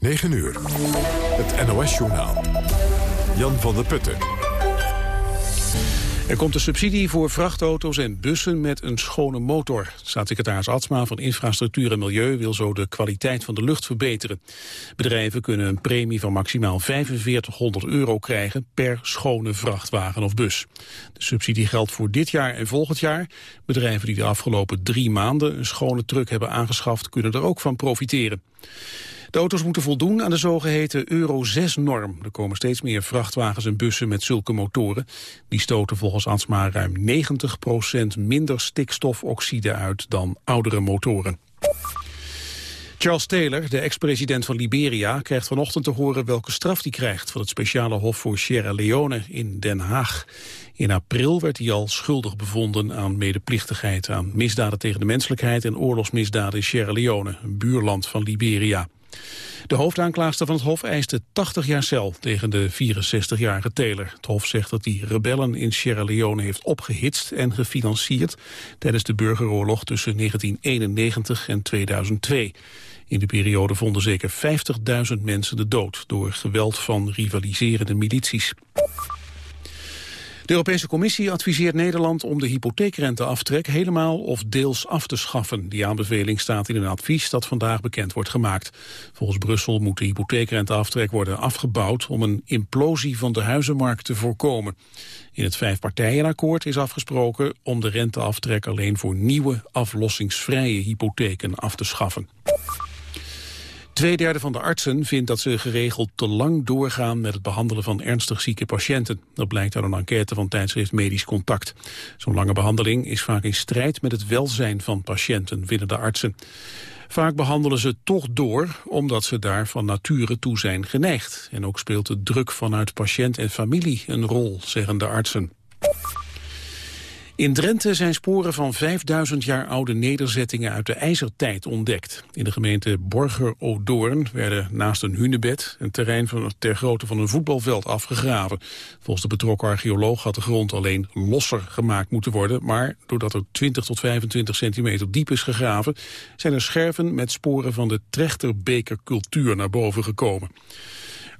9 uur. Het NOS-journaal. Jan van der Putten. Er komt een subsidie voor vrachtauto's en bussen met een schone motor. Staatssecretaris Atsma van Infrastructuur en Milieu wil zo de kwaliteit van de lucht verbeteren. Bedrijven kunnen een premie van maximaal 4500 euro krijgen per schone vrachtwagen of bus. De subsidie geldt voor dit jaar en volgend jaar. Bedrijven die de afgelopen drie maanden een schone truck hebben aangeschaft kunnen er ook van profiteren. De auto's moeten voldoen aan de zogeheten Euro 6-norm. Er komen steeds meer vrachtwagens en bussen met zulke motoren. Die stoten volgens ANSMA ruim 90% minder stikstofoxide uit dan oudere motoren. Charles Taylor, de ex-president van Liberia, krijgt vanochtend te horen welke straf hij krijgt van het speciale hof voor Sierra Leone in Den Haag. In april werd hij al schuldig bevonden aan medeplichtigheid aan misdaden tegen de menselijkheid en oorlogsmisdaden in Sierra Leone, een buurland van Liberia. De hoofdaanklaagster van het Hof eiste 80 jaar cel tegen de 64-jarige Taylor. Het Hof zegt dat hij rebellen in Sierra Leone heeft opgehitst en gefinancierd tijdens de burgeroorlog tussen 1991 en 2002. In de periode vonden zeker 50.000 mensen de dood door geweld van rivaliserende milities. De Europese Commissie adviseert Nederland om de hypotheekrenteaftrek helemaal of deels af te schaffen. Die aanbeveling staat in een advies dat vandaag bekend wordt gemaakt. Volgens Brussel moet de hypotheekrenteaftrek worden afgebouwd om een implosie van de huizenmarkt te voorkomen. In het vijfpartijenakkoord is afgesproken om de renteaftrek alleen voor nieuwe aflossingsvrije hypotheken af te schaffen. Tweederde van de artsen vindt dat ze geregeld te lang doorgaan met het behandelen van ernstig zieke patiënten. Dat blijkt uit een enquête van tijdschrift Medisch Contact. Zo'n lange behandeling is vaak in strijd met het welzijn van patiënten, vinden de artsen. Vaak behandelen ze toch door, omdat ze daar van nature toe zijn geneigd. En ook speelt de druk vanuit patiënt en familie een rol, zeggen de artsen. In Drenthe zijn sporen van 5000 jaar oude nederzettingen uit de ijzertijd ontdekt. In de gemeente Borger-Odoorn werden naast een hunebed een terrein van, ter grootte van een voetbalveld afgegraven. Volgens de betrokken archeoloog had de grond alleen losser gemaakt moeten worden, maar doordat er 20 tot 25 centimeter diep is gegraven, zijn er scherven met sporen van de trechterbekercultuur naar boven gekomen.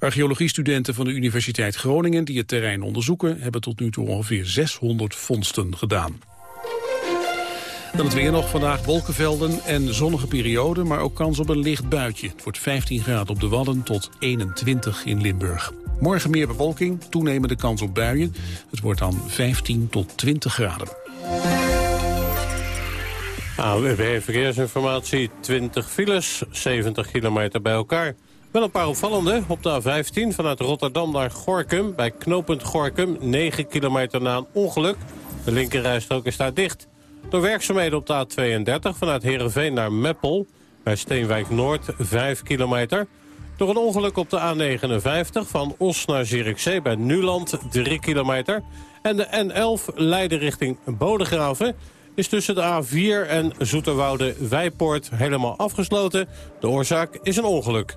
Archeologiestudenten van de Universiteit Groningen die het terrein onderzoeken... hebben tot nu toe ongeveer 600 vondsten gedaan. Dan het weer nog vandaag wolkenvelden en zonnige perioden... maar ook kans op een licht buitje. Het wordt 15 graden op de Wadden tot 21 in Limburg. Morgen meer bewolking, toenemende kans op buien. Het wordt dan 15 tot 20 graden. AWB Verkeersinformatie, 20 files, 70 kilometer bij elkaar. Wel een paar opvallende. Op de A15 vanuit Rotterdam naar Gorkum. Bij knooppunt Gorkum, 9 kilometer na een ongeluk. De linkerrijstrook is daar dicht. Door werkzaamheden op de A32 vanuit Heerenveen naar Meppel. Bij Steenwijk Noord, 5 kilometer. Door een ongeluk op de A59 van Os naar Zierikzee bij Nuland, 3 kilometer. En de N11 Leiden richting Bodegraven is tussen de A4 en Zoeterwoude-Wijpoort helemaal afgesloten. De oorzaak is een ongeluk.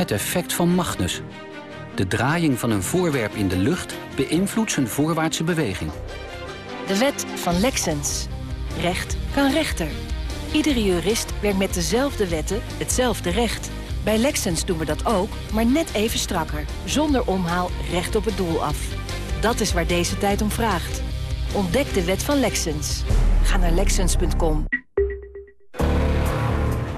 Het effect van Magnus. De draaiing van een voorwerp in de lucht beïnvloedt zijn voorwaartse beweging. De wet van Lexens. Recht kan rechter. Iedere jurist werkt met dezelfde wetten hetzelfde recht. Bij Lexens doen we dat ook, maar net even strakker. Zonder omhaal recht op het doel af. Dat is waar deze tijd om vraagt. Ontdek de wet van Lexens. Ga naar Lexens.com.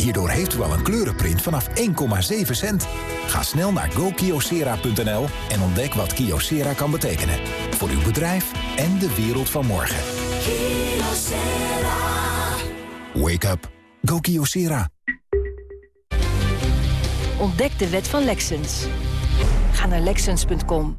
Hierdoor heeft u al een kleurenprint vanaf 1,7 cent. Ga snel naar gokiosera.nl en ontdek wat Kyocera kan betekenen. Voor uw bedrijf en de wereld van morgen. Wake up. Go Kyocera. Ontdek de wet van Lexens. Ga naar Lexens.com.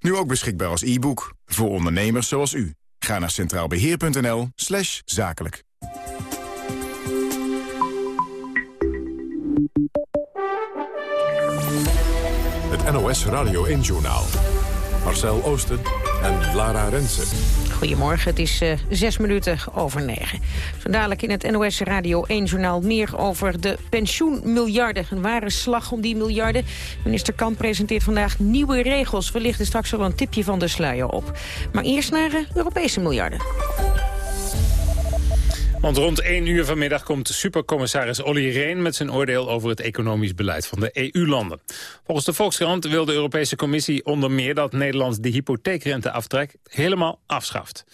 Nu ook beschikbaar als e-book. Voor ondernemers zoals u. Ga naar centraalbeheer.nl slash zakelijk. Het NOS Radio 1-journaal. Marcel Oosten en Lara Rensen. Goedemorgen, het is uh, zes minuten over negen. Zo dadelijk in het NOS Radio 1-journaal meer over de pensioenmiljarden. Een ware slag om die miljarden. Minister Kamp presenteert vandaag nieuwe regels. We lichten straks wel een tipje van de sluier op. Maar eerst naar uh, Europese miljarden. Want rond 1 uur vanmiddag komt supercommissaris Olly Rehn... met zijn oordeel over het economisch beleid van de EU-landen. Volgens de Volkskrant wil de Europese Commissie onder meer... dat Nederland de hypotheekrenteaftrek helemaal afschaft.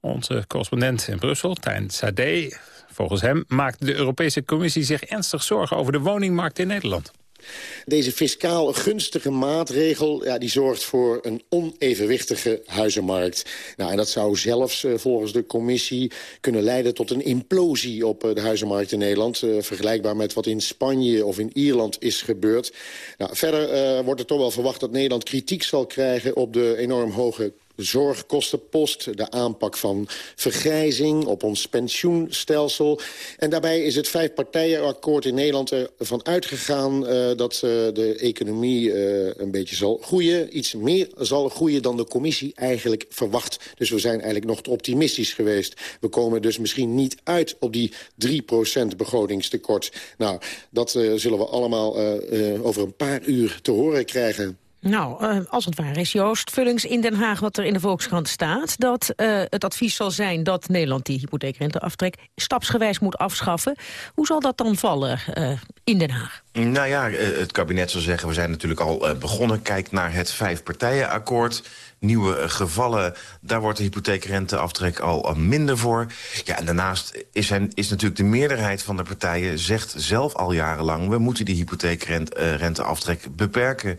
Onze correspondent in Brussel, Tijn Sade... volgens hem maakt de Europese Commissie zich ernstig zorgen... over de woningmarkt in Nederland. Deze fiscaal gunstige maatregel ja, die zorgt voor een onevenwichtige huizenmarkt. Nou, en dat zou zelfs uh, volgens de commissie kunnen leiden tot een implosie op uh, de huizenmarkt in Nederland. Uh, vergelijkbaar met wat in Spanje of in Ierland is gebeurd. Nou, verder wordt er toch wel verwacht dat Nederland kritiek zal krijgen op de enorm hoge zorgkostenpost, de aanpak van vergrijzing op ons pensioenstelsel. En daarbij is het vijfpartijenakkoord in Nederland ervan uitgegaan... Uh, dat uh, de economie uh, een beetje zal groeien. Iets meer zal groeien dan de commissie eigenlijk verwacht. Dus we zijn eigenlijk nog te optimistisch geweest. We komen dus misschien niet uit op die 3% begrotingstekort. Nou, dat zullen we allemaal over een paar uur te horen krijgen. Nou, uh, als het waar is, Joost Vullings in Den Haag... wat er in de Volkskrant staat... dat uh, het advies zal zijn dat Nederland die hypotheekrenteaftrek... stapsgewijs moet afschaffen. Hoe zal dat dan vallen uh, in Den Haag? Nou ja, het kabinet zal zeggen... we zijn natuurlijk al begonnen. Kijk naar het vijfpartijenakkoord nieuwe gevallen, daar wordt de hypotheekrenteaftrek al minder voor. Ja, en daarnaast is, hen, is natuurlijk de meerderheid van de partijen... zegt zelf al jarenlang, we moeten die hypotheekrenteaftrek beperken.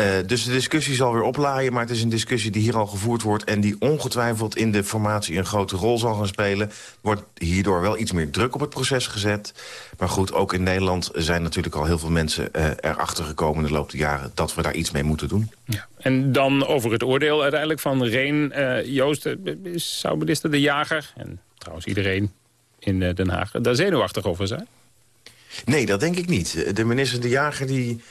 Uh, dus de discussie zal weer oplaaien, maar het is een discussie die hier al gevoerd wordt... en die ongetwijfeld in de formatie een grote rol zal gaan spelen. Wordt hierdoor wel iets meer druk op het proces gezet. Maar goed, ook in Nederland zijn natuurlijk al heel veel mensen uh, erachter gekomen... in de loop der jaren dat we daar iets mee moeten doen. Ja. En dan over het oordeel uiteindelijk van Reen. Uh, Joost, zou minister De Jager, en trouwens iedereen in Den Haag... daar zenuwachtig over zijn? Nee, dat denk ik niet. De minister De Jager die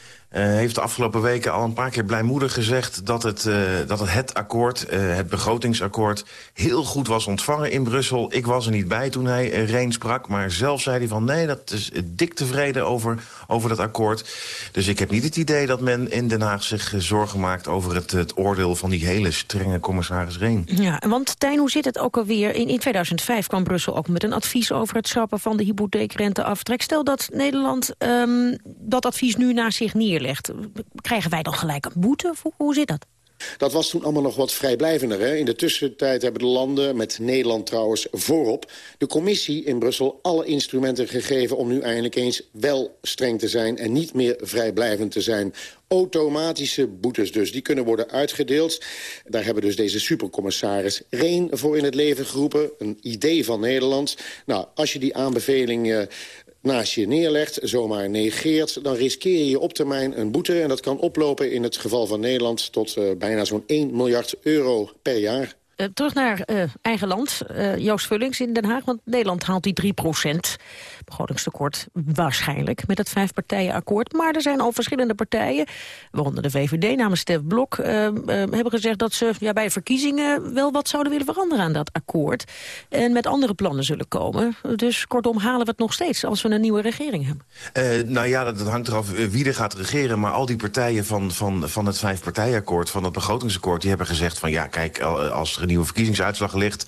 heeft de afgelopen weken al een paar keer blijmoedig gezegd... dat het, uh, dat het, het akkoord, uh, het begrotingsakkoord, heel goed was ontvangen in Brussel. Ik was er niet bij toen hij Reen sprak, maar zelf zei hij van... nee, dat is dik tevreden over, over dat akkoord. Dus ik heb niet het idee dat men in Den Haag zich zorgen maakt... over het, het oordeel van die hele strenge commissaris Reen. Ja, want Tijn, hoe zit het ook alweer? In, in 2005 kwam Brussel ook met een advies over het schrappen van de hypotheekrenteaftrek. Stel dat Nederland um, dat advies nu naar zich neerlegt Krijgen wij dan gelijk een boete? Hoe zit dat? Dat was toen allemaal nog wat vrijblijvender. Hè? In de tussentijd hebben de landen, met Nederland trouwens voorop... de commissie in Brussel alle instrumenten gegeven... om nu eindelijk eens wel streng te zijn en niet meer vrijblijvend te zijn. Automatische boetes dus, die kunnen worden uitgedeeld. Daar hebben dus deze supercommissaris Reen voor in het leven geroepen. Een idee van Nederland. Nou, als je die aanbeveling naast je neerlegt, zomaar negeert... dan riskeer je op termijn een boete. En dat kan oplopen in het geval van Nederland tot uh, bijna zo'n 1 miljard euro per jaar. Uh, terug naar uh, eigen land. Uh, Joost Vullings in Den Haag. Want Nederland haalt die 3% begrotingstekort waarschijnlijk met het vijfpartijenakkoord. Maar er zijn al verschillende partijen, waaronder de VVD namens Stef Blok... hebben gezegd dat ze ja, bij verkiezingen wel wat zouden willen veranderen aan dat akkoord. En met andere plannen zullen komen. Dus kortom halen we het nog steeds als we een nieuwe regering hebben. nou ja, dat, dat hangt eraf wie er gaat regeren. Maar al die partijen van, van, van het vijfpartijenakkoord, van het begrotingsakkoord... die hebben gezegd van ja, kijk, als een nieuwe verkiezingsuitslag ligt...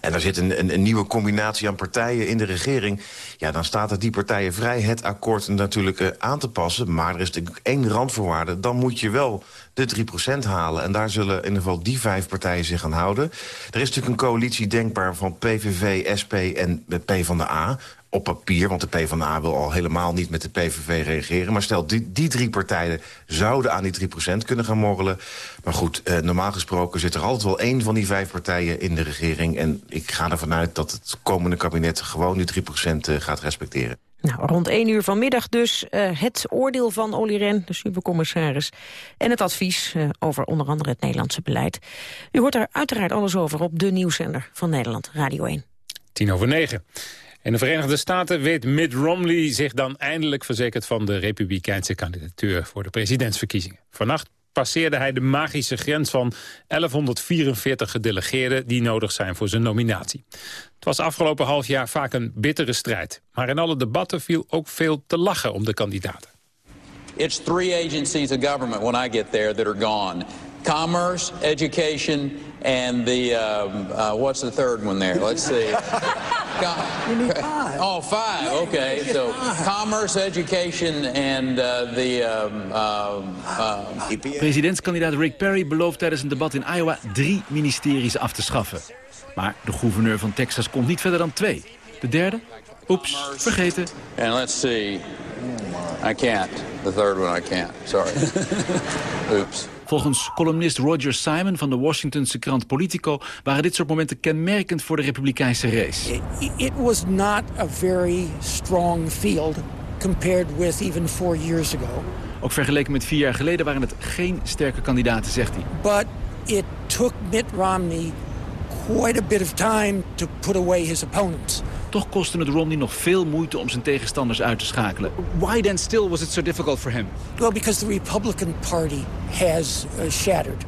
en er zit een, een, een, nieuwe combinatie aan partijen in de regering... ja, dan staat het die partijen vrij het akkoord natuurlijk uh, aan te passen. Maar er is natuurlijk één randvoorwaarde. Dan moet je wel de 3% halen. En daar zullen in ieder geval die vijf partijen zich aan houden. Er is natuurlijk een coalitie denkbaar van PVV, SP en PvdA op papier, want de PvdA wil al helemaal niet met de PVV reageren. Maar stel, die, die drie partijen zouden aan die 3% kunnen gaan morrelen. Maar goed, eh, normaal gesproken zit er altijd wel één van die vijf partijen in de regering. En ik ga ervan uit dat het komende kabinet gewoon die 3% uh, gaat respecteren. Nou, rond 1 uur vanmiddag dus uh, het oordeel van Olly Ren, de supercommissaris... en het advies uh, over onder andere het Nederlandse beleid. U hoort er uiteraard alles over op de nieuwszender van Nederland, Radio 1. Tien over negen. In de Verenigde Staten weet Mitt Romney zich dan eindelijk verzekerd van de republikeinse kandidatuur voor de presidentsverkiezingen. Vannacht passeerde hij de magische grens van 1144 gedelegeerden die nodig zijn voor zijn nominatie. Het was afgelopen half jaar vaak een bittere strijd. Maar in alle debatten viel ook veel te lachen om de kandidaten. It's three agencies of government when I get there that are gone. Commerce, education and the um, uh, what's the third one there? Let's see. you need five. Oh, five. Okay, so commerce, education and uh, the. Um, uh, Presidentskandidaat Rick Perry belooft tijdens een debat in Iowa drie ministeries af te schaffen. Maar de gouverneur van Texas komt niet verder dan twee. De derde? Oeps, vergeten. And let's see. I can't. The third one I can't. Sorry. Oops. Volgens columnist Roger Simon van de Washingtonse krant Politico... waren dit soort momenten kenmerkend voor de republikeinse race. It, was not a very strong field compared with even four years ago. Ook vergeleken met vier jaar geleden waren het geen sterke kandidaten, zegt hij. But it took Mitt Romney quite a bit of time to put away his opponents. Toch kostte het Romney nog veel moeite om zijn tegenstanders uit te schakelen. Why then still was it so difficult for him? Well, because the Republican Party has uh, shattered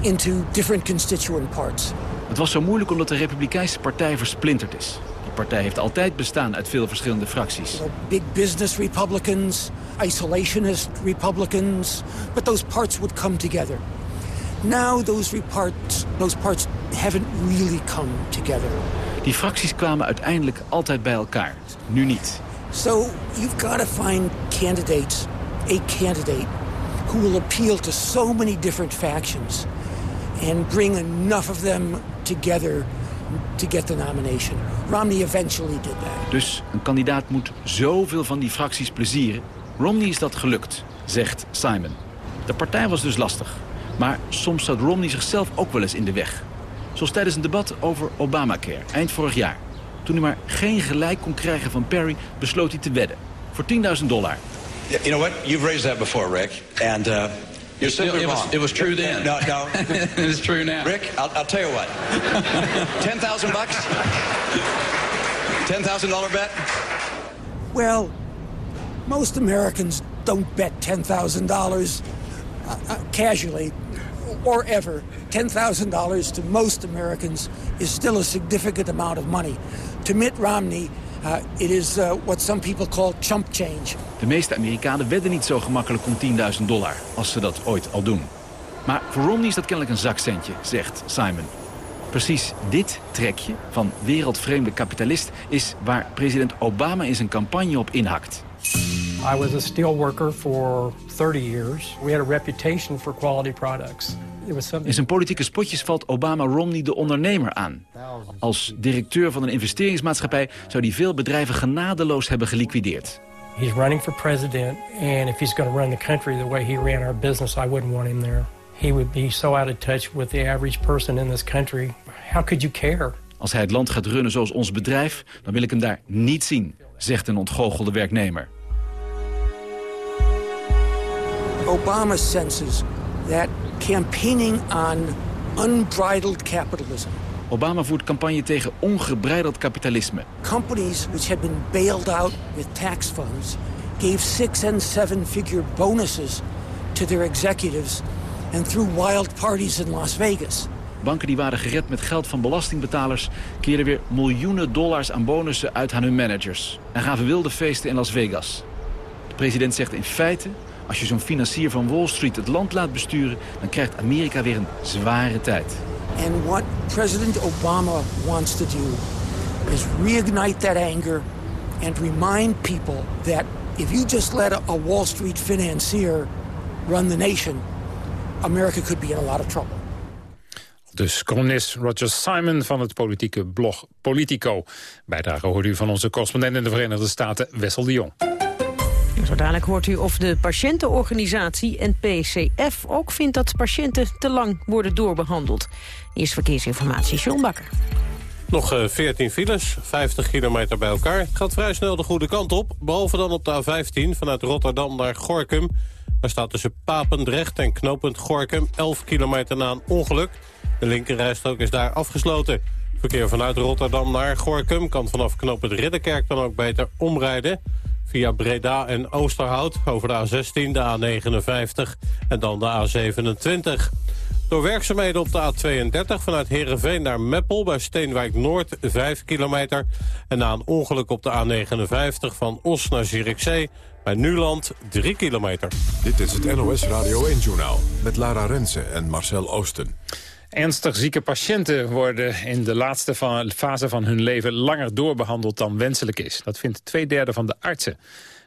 into different constituent parts. Het was zo moeilijk omdat de Republikeinse partij versplinterd is. Die partij heeft altijd bestaan uit veel verschillende fracties. Big business Republicans, isolationist Republicans, but those parts would come together. Now those parts, those parts haven't really come together. Die fracties kwamen uiteindelijk altijd bij elkaar. Nu niet. So you've got to find candidates, a candidate, who will appeal to so many different factions and bring enough of them together to get the nomination. Romney eventually did that. Dus een kandidaat moet zoveel van die fracties plezieren. Romney is dat gelukt, zegt Simon. De partij was dus lastig. Maar soms zat Romney zichzelf ook wel eens in de weg. Zoals tijdens een debat over Obamacare, eind vorig jaar. Toen hij maar geen gelijk kon krijgen van Perry, besloot hij te wedden. Voor 10.000 dollar. You know what? You've raised that before, Rick. And uh, you're simply it, wrong. Was, it was true then. No, no. it's true now. Rick, I'll, I'll tell you what. 10,000 bucks? 10,000 dollar bet? Well, most Americans don't bet $10,000 uh, uh, casually or ever. $10,000 to most Americans is still a significant amount of money. To Mitt Romney, uh, it is uh, what some people call chump change. De meeste Amerikanen wedden niet zo gemakkelijk om 10.000 dollar, als ze dat ooit al doen. Maar voor Romney is dat kennelijk een zakcentje, zegt Simon. Precies dit trekje van wereldvreemde kapitalist is waar president Obama in zijn campagne op inhakt. I was a steel worker for 30 years. We had a reputation for quality products. In zijn politieke spotjes valt Obama Romney de ondernemer aan. Als directeur van een investeringsmaatschappij zou hij veel bedrijven genadeloos hebben geliquideerd. He's running for president and if he's going to run the country the way he ran our business, I wouldn't want him there. He would be so out of touch with the average person in this country. How could you care? Als hij het land gaat runnen zoals ons bedrijf, dan wil ik hem daar niet zien, zegt een ontgoochelde werknemer. Obama senses that campaigning on unbridled capitalism. Obama voert campagne tegen ongebreideld kapitalisme. Companies which had been bailed out with tax funds gave six and seven figure bonuses to their executives and threw wild parties in Las Vegas. Banken die waren gered met geld van belastingbetalers... keerden weer miljoenen dollars aan bonussen uit aan hun managers... en gaven wilde feesten in Las Vegas. De president zegt in feite... als je zo'n financier van Wall Street het land laat besturen... dan krijgt Amerika weer een zware tijd. And what President Obama wants to do is reignite that anger and remind people that if you just let a, a Wall Street financier run the nation, America could be in a lot of trouble. Dus columnist Roger Simon van het politieke blog Politico. Bijdrage hoorde u van onze correspondent in de Verenigde Staten, Wessel de Jong. Zo dadelijk hoort u of de patiëntenorganisatie en PCF ook vindt dat patiënten te lang worden doorbehandeld. Eerst verkeersinformatie, John Bakker. Nog uh, 14 files, 50 kilometer bij elkaar. Het gaat vrij snel de goede kant op. Behalve dan op de A15 vanuit Rotterdam naar Gorkum. Daar staat tussen Papendrecht en knooppunt Gorkum 11 kilometer na een ongeluk. De linkerrijstrook is daar afgesloten. Verkeer vanuit Rotterdam naar Gorkum kan vanaf knooppunt Ridderkerk dan ook beter omrijden. Via Breda en Oosterhout over de A16, de A59 en dan de A27. Door werkzaamheden op de A32 vanuit Heerenveen naar Meppel... bij Steenwijk Noord 5 kilometer. En na een ongeluk op de A59 van Os naar Zierikzee... bij Nuland 3 kilometer. Dit is het NOS Radio 1-journaal met Lara Rensen en Marcel Oosten. Ernstig zieke patiënten worden in de laatste fase van hun leven... langer doorbehandeld dan wenselijk is. Dat vindt twee derde van de artsen.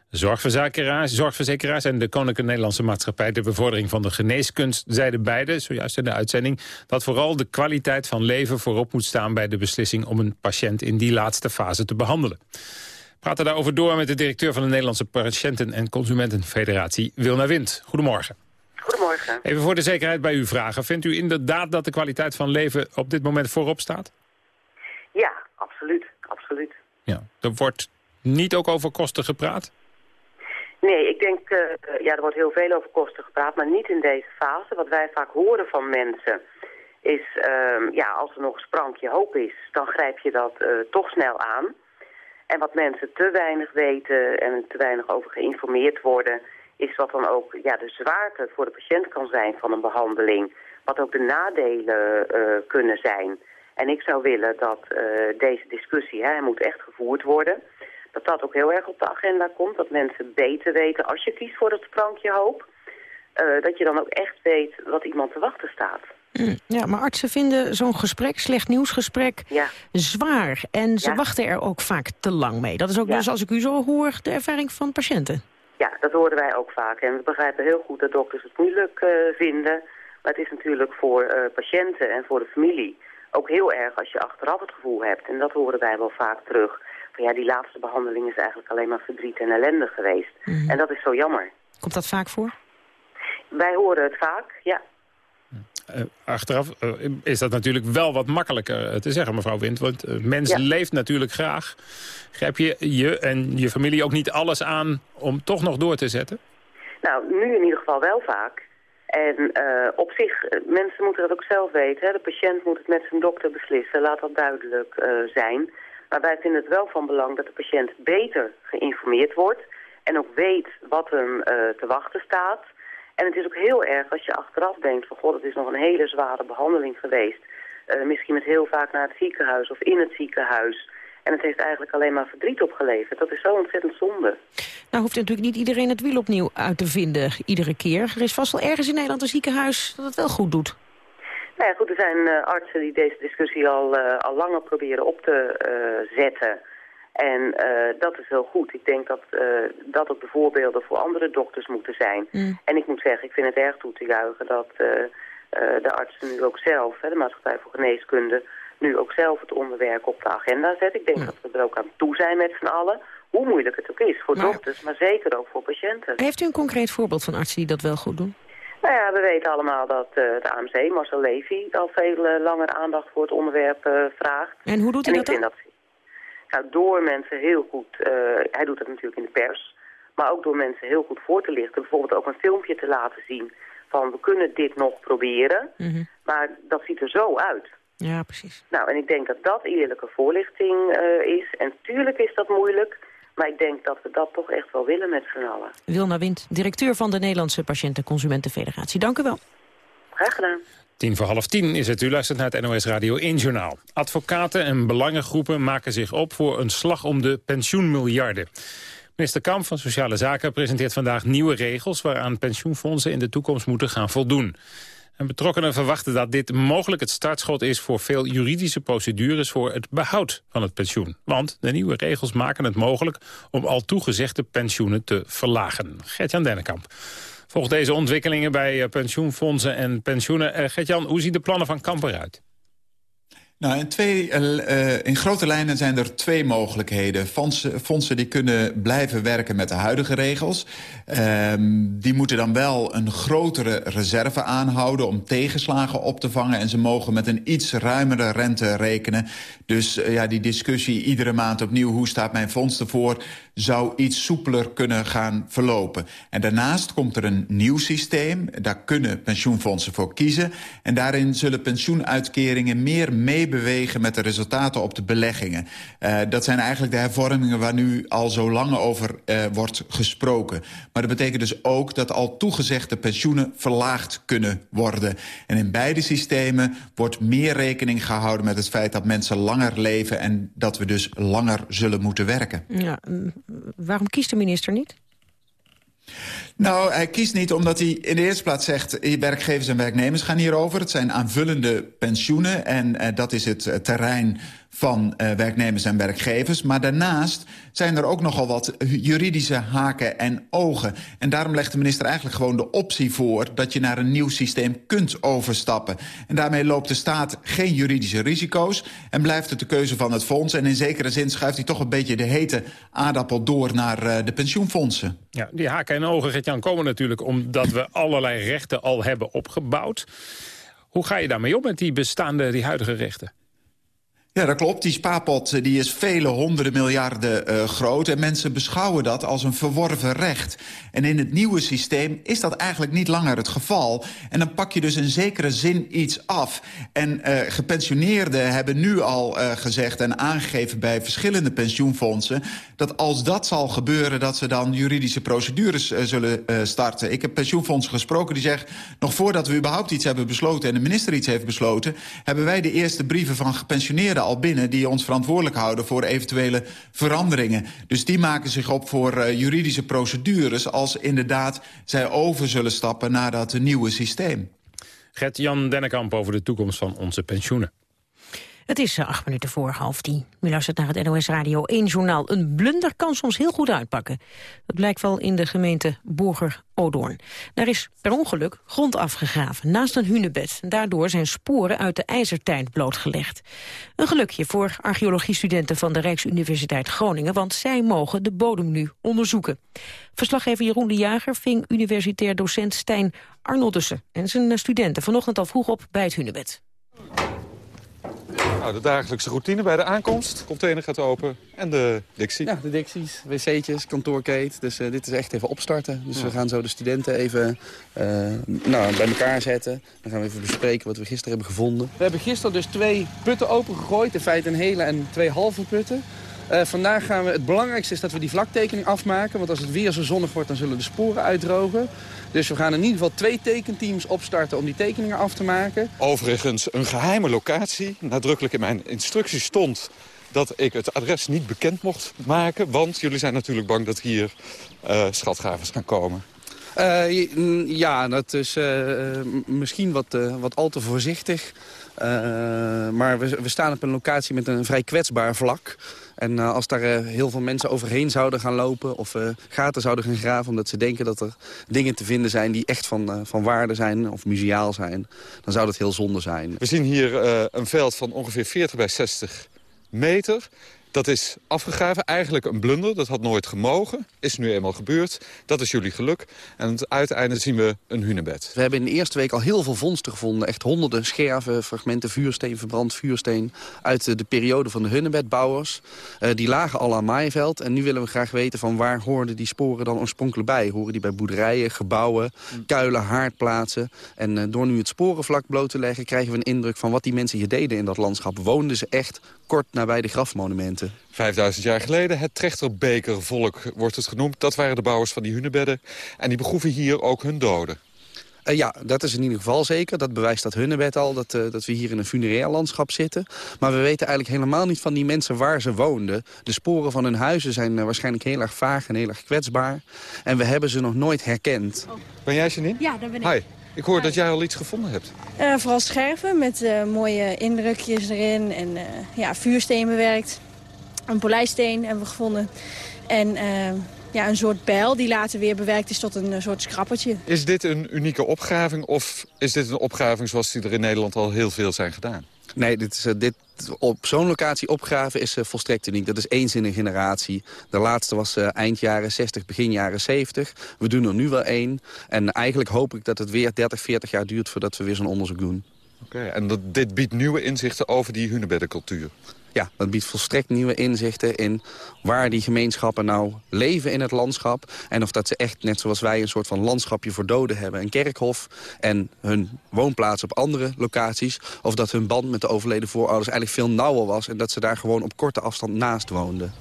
Zorgverzekeraars, zorgverzekeraars en de Koninklijke Nederlandse Maatschappij... de bevordering van de geneeskunst zeiden beide, zojuist in de uitzending... dat vooral de kwaliteit van leven voorop moet staan... bij de beslissing om een patiënt in die laatste fase te behandelen. We praten daarover door met de directeur van de Nederlandse Patiënten- en Consumentenfederatie, Wilna Wind. Goedemorgen. Goedemorgen. Even voor de zekerheid bij u vragen. Vindt u inderdaad dat de kwaliteit van leven op dit moment voorop staat? Ja, absoluut. absoluut. Ja. Er wordt niet ook over kosten gepraat? Nee, ik denk, uh, ja, er wordt heel veel over kosten gepraat, maar niet in deze fase. Wat wij vaak horen van mensen is, uh, ja, als er nog een sprankje hoop is, dan grijp je dat uh, toch snel aan. En wat mensen te weinig weten en te weinig over geïnformeerd worden, is wat dan ook ja, de zwaarte voor de patiënt kan zijn van een behandeling. Wat ook de nadelen uh, kunnen zijn. En ik zou willen dat deze discussie, hè, moet echt gevoerd worden dat dat ook heel erg op de agenda komt. Dat mensen beter weten, als je kiest voor het sprankje hoop... Uh, dat je dan ook echt weet wat iemand te wachten staat. Mm, ja, maar artsen vinden zo'n gesprek, slecht nieuwsgesprek, ja. zwaar. En ze ja. wachten er ook vaak te lang mee. Dat is ook ja. dus, als ik u zo hoor, de ervaring van patiënten. Ja, dat horen wij ook vaak. En we begrijpen heel goed dat dokters het moeilijk uh, vinden. Maar het is natuurlijk voor uh, patiënten en voor de familie ook heel erg als je achteraf het gevoel hebt. En dat horen wij wel vaak terug ja, die laatste behandeling is eigenlijk alleen maar verdriet en ellende geweest. Mm. En dat is zo jammer. Komt dat vaak voor? Wij horen het vaak, ja. Uh, achteraf uh, is dat natuurlijk wel wat makkelijker te zeggen, mevrouw Wind. Want uh, mens ja. leeft natuurlijk graag. Grijp je je en je familie ook niet alles aan om toch nog door te zetten? Nou, nu in ieder geval wel vaak. En op zich, mensen moeten dat ook zelf weten. Hè? De patiënt moet het met zijn dokter beslissen. Laat dat duidelijk zijn. Maar wij vinden het wel van belang dat de patiënt beter geïnformeerd wordt... en ook weet wat hem uh, te wachten staat. En het is ook heel erg als je achteraf denkt van... god, het is nog een hele zware behandeling geweest. Uh, misschien met heel vaak naar het ziekenhuis of in het ziekenhuis... En het heeft eigenlijk alleen maar verdriet opgeleverd. Dat is zo ontzettend zonde. Nou hoeft natuurlijk niet iedereen het wiel opnieuw uit te vinden iedere keer. Er is vast wel ergens in Nederland een ziekenhuis dat het wel goed doet. Nou ja, goed, er zijn uh, artsen die deze discussie al, uh, al langer proberen op te zetten. En dat is heel goed. Ik denk dat dat ook de voorbeelden voor andere dokters moeten zijn. Mm. En ik moet zeggen, ik vind het erg toe te juichen dat de artsen nu ook zelf, hè, de Maatschappij voor Geneeskunde, nu ook zelf het onderwerp op de agenda zetten. Ik denk mm. dat we er ook aan toe zijn met z'n allen. Hoe moeilijk het ook is voor maar... dokters, maar zeker ook voor patiënten. Heeft u een concreet voorbeeld van artsen die dat wel goed doen? Nou ja, we weten allemaal dat uh, het AMC, Marcel Levy, al veel uh, langer aandacht voor het onderwerp uh, vraagt. En hoe doet hij dat dan? Nou, door mensen heel goed, hij doet dat natuurlijk in de pers, maar ook door mensen heel goed voor te lichten. Bijvoorbeeld ook een filmpje te laten zien van we kunnen dit nog proberen. Mhm. Maar dat ziet er zo uit. Ja, precies. Nou, en ik denk dat dat eerlijke voorlichting eh, is. En tuurlijk is dat moeilijk, maar ik denk dat we dat toch echt wel willen met z'n allen. Wilna Wind, directeur van de Nederlandse Patiënten Consumentenfederatie. Dank u wel. Graag gedaan. Tien voor half tien is het. U luistert naar het NOS Radio 1 Journaal. Advocaten en belangengroepen maken zich op voor een slag om de pensioenmiljarden. Minister Kamp van Sociale Zaken presenteert vandaag nieuwe regels... waaraan pensioenfondsen in de toekomst moeten gaan voldoen. En betrokkenen verwachten dat dit mogelijk het startschot is... voor veel juridische procedures voor het behoud van het pensioen. Want de nieuwe regels maken het mogelijk... om al toegezegde pensioenen te verlagen. Gert-Jan Dennekamp. Volgens deze ontwikkelingen bij eh, pensioenfondsen en pensioenen... Uh, Gert-Jan, hoe zien de plannen van Kamp eruit? Nou, in, twee, uh, in grote lijnen zijn er twee mogelijkheden. Fondsen, die kunnen blijven werken met de huidige regels. Uh, die moeten dan wel een grotere reserve aanhouden... om tegenslagen op te vangen. En ze mogen met een iets ruimere rente rekenen. Dus uh, ja, die discussie iedere maand opnieuw... hoe staat mijn fonds ervoor zou iets soepeler kunnen gaan verlopen. En daarnaast komt er een nieuw systeem. Daar kunnen pensioenfondsen voor kiezen. En daarin zullen pensioenuitkeringen meer meebewegen... met de resultaten op de beleggingen. Uh, dat zijn eigenlijk de hervormingen waar nu al zo lang over uh, wordt gesproken. Maar dat betekent dus ook dat al toegezegde pensioenen verlaagd kunnen worden. En in beide systemen wordt meer rekening gehouden met het feit dat mensen langer leven... en dat we dus langer zullen moeten werken. Ja, waarom kiest de minister niet? Nou, hij kiest niet omdat hij in de eerste plaats zegt... werkgevers en werknemers gaan hierover. Het zijn aanvullende pensioenen en uh, dat is het uh, terrein van uh, werknemers en werkgevers. Maar daarnaast zijn er ook nogal wat juridische haken en ogen. En daarom legt de minister eigenlijk gewoon de optie voor... dat je naar een nieuw systeem kunt overstappen. En daarmee loopt de staat geen juridische risico's... en blijft het de keuze van het fonds. En in zekere zin schuift hij toch een beetje de hete aardappel door... naar uh, de pensioenfondsen. Ja, die haken en ogen, Gert-Jan, komen natuurlijk omdat we allerlei rechten al hebben opgebouwd. Hoe ga je daarmee om met die bestaande, die huidige rechten? Ja, dat klopt. Die spaarpot die is vele honderden miljarden uh, groot. En mensen beschouwen dat als een verworven recht. En in het nieuwe systeem is dat eigenlijk niet langer het geval. En dan pak je dus in zekere zin iets af. En uh, gepensioneerden hebben nu al gezegd en aangegeven bij verschillende pensioenfondsen... dat als dat zal gebeuren, dat ze dan juridische procedures zullen starten. Ik heb pensioenfondsen gesproken die zeggen... nog voordat we überhaupt iets hebben besloten en de minister iets heeft besloten... hebben wij de eerste brieven van gepensioneerden al binnen... die ons verantwoordelijk houden voor eventuele veranderingen. Dus die maken zich op voor uh, juridische procedures... als inderdaad zij over zullen stappen naar dat nieuwe systeem. Gert-Jan Dennekamp over de toekomst van onze pensioenen. Het is acht minuten voor half tien. U luistert naar het NOS Radio 1 journaal. Een blunder kan soms heel goed uitpakken. Dat blijkt wel in de gemeente Borger-Odoorn. Daar is per ongeluk grond afgegraven naast een hunebed. Daardoor zijn sporen uit de ijzertijd blootgelegd. Een gelukje voor archeologiestudenten van de Rijksuniversiteit Groningen... want zij mogen de bodem nu onderzoeken. Verslaggever Jeroen de Jager ving universitair docent Stijn Arnoldussen... en zijn studenten vanochtend al vroeg op bij het hunebed. Nou, de dagelijkse routine bij de aankomst. Container gaat open en de dictie. Ja, de dicties, wc'tjes, kantoorkeet. Dus uh, dit is echt even opstarten. Dus ja. we gaan zo de studenten even uh, nou, bij elkaar zetten. Dan gaan we even bespreken wat we gisteren hebben gevonden. We hebben gisteren dus twee putten opengegooid. In feite een hele en twee halve putten. Uh, vandaag gaan we, het belangrijkste is dat we die vlaktekening afmaken. Want als het weer zo zonnig wordt, dan zullen de sporen uitdrogen. Dus we gaan in ieder geval twee tekenteams opstarten om die tekeningen af te maken. Overigens een geheime locatie. Nadrukkelijk in mijn instructies stond dat ik het adres niet bekend mocht maken. Want jullie zijn natuurlijk bang dat hier uh, schatgravers gaan komen. Uh, ja, dat is uh, misschien wat, wat al te voorzichtig. maar we, we staan op een locatie met een vrij kwetsbaar vlak. En uh, als daar uh, heel veel mensen overheen zouden gaan lopen... of uh, gaten zouden gaan graven omdat ze denken dat er dingen te vinden zijn... die echt van, van waarde zijn of museaal zijn... dan zou dat heel zonde zijn. We zien hier een veld van ongeveer 40 bij 60 meter. Dat is afgegraven, eigenlijk een blunder. Dat had nooit gemogen. Is nu eenmaal gebeurd. Dat is jullie geluk. En aan het uiteinde zien we een hunebed. We hebben in de eerste week al heel veel vondsten gevonden. Echt honderden scherven, fragmenten vuursteen, verbrand vuursteen... uit de periode van de hunebedbouwers. Uh, die lagen al aan maaiveld. En nu willen we graag weten van waar hoorden die sporen dan oorspronkelijk bij. Horen die bij boerderijen, gebouwen, kuilen, haardplaatsen. En uh, door nu het sporenvlak bloot te leggen... krijgen we een indruk van wat die mensen hier deden in dat landschap. Woonden ze echt kort nabij de grafmonumenten. 5000 jaar geleden, het trechterbekervolk wordt het genoemd. Dat waren de bouwers van die hunebedden. En die begroeven hier ook hun doden. Uh, ja, dat is in ieder geval zeker. Dat bewijst dat hunnebed al, dat, uh, dat we hier in een funerair landschap zitten. Maar we weten eigenlijk helemaal niet van die mensen waar ze woonden. De sporen van hun huizen zijn uh, waarschijnlijk heel erg vaag en heel erg kwetsbaar. En we hebben ze nog nooit herkend. Oh. Ben jij Janine? Ja, daar ben ik. Hi. Ik hoor dat jij al iets gevonden hebt. Uh, vooral scherven met uh, mooie indrukjes erin en uh, ja, vuursteen bewerkt. Een polijsteen hebben we gevonden. En ja, een soort bijl die later weer bewerkt is tot een soort scrappertje. Is dit een unieke opgraving of is dit een opgraving zoals die er in Nederland al heel veel zijn gedaan? Nee, dit is, dit, op zo'n locatie opgraven is uh, volstrekt uniek. Dat is eens in een generatie. De laatste was uh, eind jaren 60, begin jaren 70. We doen er nu wel één. En eigenlijk hoop ik dat het weer 30, 40 jaar duurt voordat we weer zo'n onderzoek doen. Oké, okay, en dat, dit biedt nieuwe inzichten over die hunebeddencultuur? Ja, dat biedt volstrekt nieuwe inzichten in waar die gemeenschappen nou leven in het landschap. En of dat ze echt, net zoals wij, een soort van landschapje voor doden hebben. Een kerkhof en hun woonplaats op andere locaties. Of dat hun band met de overleden voorouders eigenlijk veel nauwer was. En dat ze daar gewoon op korte afstand naast woonden.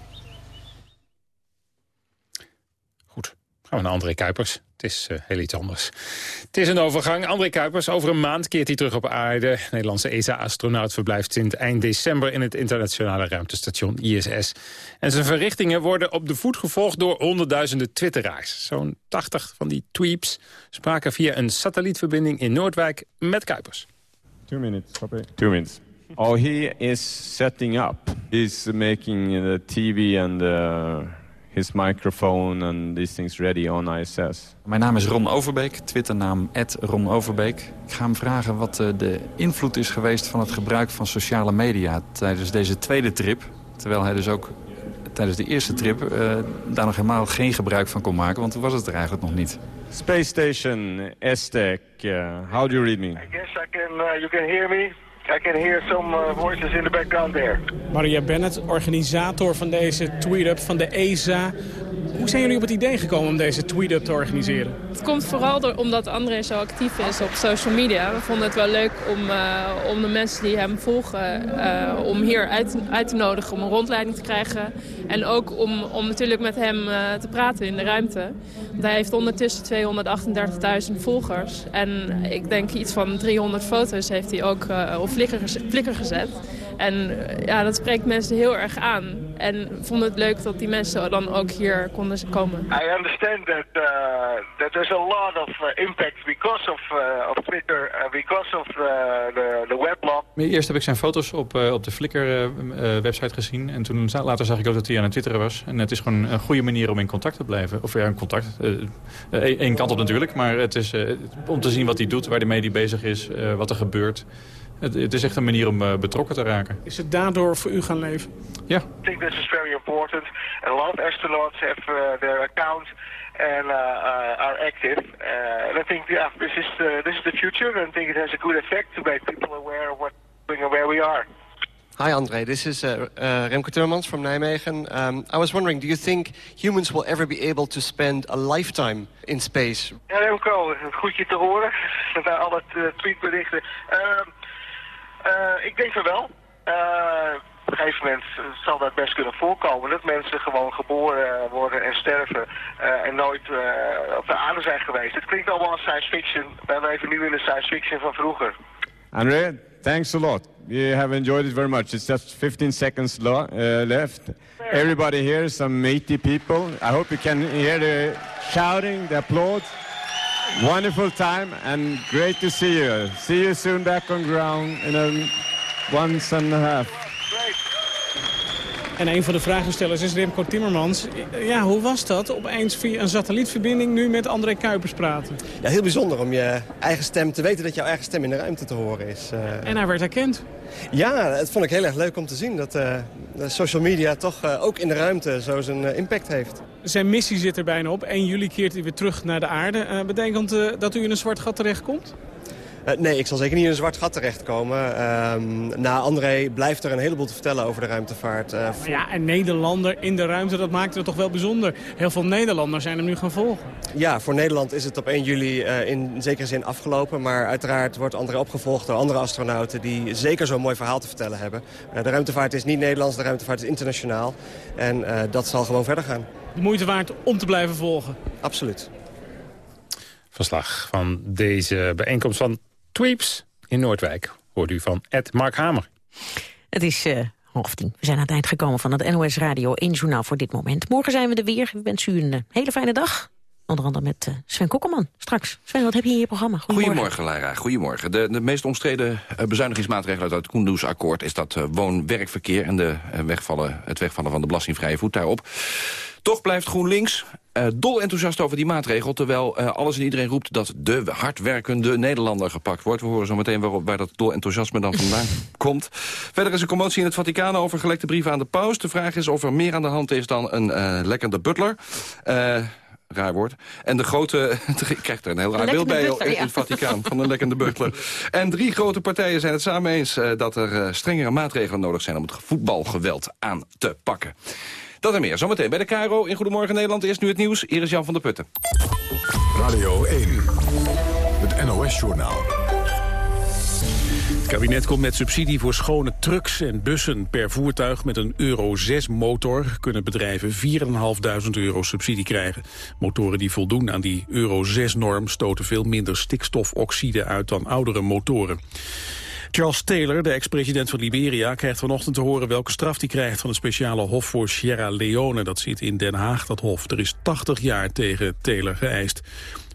Goed, gaan we naar André Kuipers. Het is uh, heel iets anders. Het is een overgang. André Kuipers, over een maand keert hij terug op aarde. Nederlandse ESA-astronaut verblijft sinds eind december... in het internationale ruimtestation ISS. En zijn verrichtingen worden op de voet gevolgd door honderdduizenden twitteraars. Zo'n 80 van die tweeps spraken via een satellietverbinding in Noordwijk met Kuipers. Two minutes, copy. Two minutes. Oh, he is setting up. He's making the TV and the his microphone and these things ready on ISS. Mijn naam is Ron Overbeek, twitternaam Ron Overbeek. Ik ga hem vragen wat uh, de invloed is geweest van het gebruik van sociale media tijdens deze tweede trip. Terwijl hij dus ook tijdens de eerste trip uh, daar nog helemaal geen gebruik van kon maken, want toen was het er eigenlijk nog niet. Space Station, Aztec, uh, how do you read me? I guess I can, uh, you can hear me. I can hear some uh, voices in the background there. Maria Bennett, organisator van deze tweet-up van de ESA. Hoe zijn jullie op het idee gekomen om deze tweet-up te organiseren? Het komt vooral door, omdat André zo actief is op social media. We vonden het wel leuk om, uh, om de mensen die hem volgen... Uh, om hier uit, uit, te nodigen, om een rondleiding te krijgen. En ook om, om natuurlijk met hem uh, te praten in de ruimte. Want hij heeft ondertussen 238.000 volgers. En ik denk iets van 300 foto's heeft hij ook op Flickr, Flickr gezet. En ja, dat spreekt mensen heel erg aan. En vonden het leuk dat die mensen dan ook hier konden komen. I understand that uh, that there's a lot of uh, impact because of, uh, of Twitter, uh, because of the, the weblog. Eerst heb ik zijn foto's op, uh, op de Flickr-website gezien. En toen later zag ik ook dat hij aan het twitteren was. En het is gewoon een goede manier om in contact te blijven. Of ja, in contact. Eén kant op natuurlijk. Maar het is om te zien wat hij doet, waar hij mee bezig is, wat er gebeurt. Het, het, is echt een manier om uh, betrokken te raken. Is het daardoor voor u gaan leven? Ja. I think this is very important. And a lot of astronauts have uh, their account and uh, uh, are active. Uh, and I think yeah, this is the, this is the future. And I think it has a good effect to make people aware of what doing and where we are. Hi, Andre. This is uh, uh, Remco Turmans from Nijmegen. Um, I was wondering, do you think humans will ever be able to spend a lifetime in space? Ja, Remco, goed je te horen. Na al het uh, tweetberichten. Uh, ik denk van wel. Uh, op een gegeven moment zal dat best kunnen voorkomen. Dat mensen gewoon geboren worden en sterven uh, en nooit op de aarde zijn geweest. Het klinkt allemaal als science fiction. Wij leven nu in de science fiction van vroeger. André, thanks a lot. We have enjoyed it very much. It's just 15 seconds left. Everybody here, some 80 people. I hope you can hear the shouting, the applause. Wonderful time and great to see you. See you soon back on ground in a once and a half. En een van de vragenstellers is Remco Timmermans. Ja, hoe was dat? Opeens via een satellietverbinding nu met André Kuipers praten. Ja, heel bijzonder om je eigen stem te weten dat jouw eigen stem in de ruimte te horen is. En hij werd herkend. Ja, het vond ik heel erg leuk om te zien dat uh, social media toch uh, ook in de ruimte zo zijn uh, impact heeft. Zijn missie zit er bijna op. 1 juli keert hij weer terug naar de aarde. betekent dat u in een zwart gat terechtkomt? Uh, nee, ik zal zeker niet in een zwart gat terechtkomen. Uh, na André blijft er een heleboel te vertellen over de ruimtevaart. Uh, voor... Ja, een Nederlander in de ruimte, dat maakt het toch wel bijzonder. Heel veel Nederlanders zijn hem nu gaan volgen. Ja, voor Nederland is het op 1 juli in zekere zin afgelopen. Maar uiteraard wordt André opgevolgd door andere astronauten... die zeker zo'n mooi verhaal te vertellen hebben. de ruimtevaart is niet Nederlands, de ruimtevaart is internationaal. En dat zal gewoon verder gaan. De moeite waard om te blijven volgen? Absoluut. Verslag van deze bijeenkomst van Tweeps in Noordwijk. Hoort u van Ed Mark Hamer. Het is uh, half tien. We zijn aan het eind gekomen van het NOS Radio 1 Journaal voor dit moment. Morgen zijn we er weer. We wensen u een uh, hele fijne dag. Onder andere met uh, Sven Kokkelman straks. Sven, wat heb je in je programma? Goedemorgen, Goedemorgen Lara. Goedemorgen. De, de meest omstreden bezuinigingsmaatregel uit het Koendersakkoord... is dat woon-werkverkeer en de, wegvallen, het wegvallen van de belastingvrije voet daarop. Toch blijft GroenLinks uh, dol enthousiast over die maatregel... terwijl uh, alles en iedereen roept dat de hardwerkende Nederlander gepakt wordt. We horen zo meteen waarop, waar dat dol enthousiasme dan vandaan komt. Verder is een commotie in het Vaticaan over gelekte brieven aan de paus. De vraag is of er meer aan de hand is dan een uh, lekkende butler raar woord. En de grote... ik krijg er een heel raar beeld bij in het Vaticaan van een lekkende butler. En drie grote partijen zijn het samen eens... Uh, dat er uh, strengere maatregelen nodig zijn om het voetbalgeweld aan te pakken. Dat en meer. Zometeen bij de Caro in Goedemorgen Nederland. Eerst nu het nieuws. Hier is Jan van der Putten. Radio 1. Het NOS-journaal. Het kabinet komt met subsidie voor schone trucks en bussen. Per voertuig met een Euro 6-motor kunnen bedrijven 4.500 euro subsidie krijgen. Motoren die voldoen aan die Euro 6-norm stoten veel minder stikstofoxide uit dan oudere motoren. Charles Taylor, de ex-president van Liberia, krijgt vanochtend te horen welke straf hij krijgt van het speciale hof voor Sierra Leone. Dat zit in Den Haag, dat hof. Er is 80 jaar tegen Taylor geëist.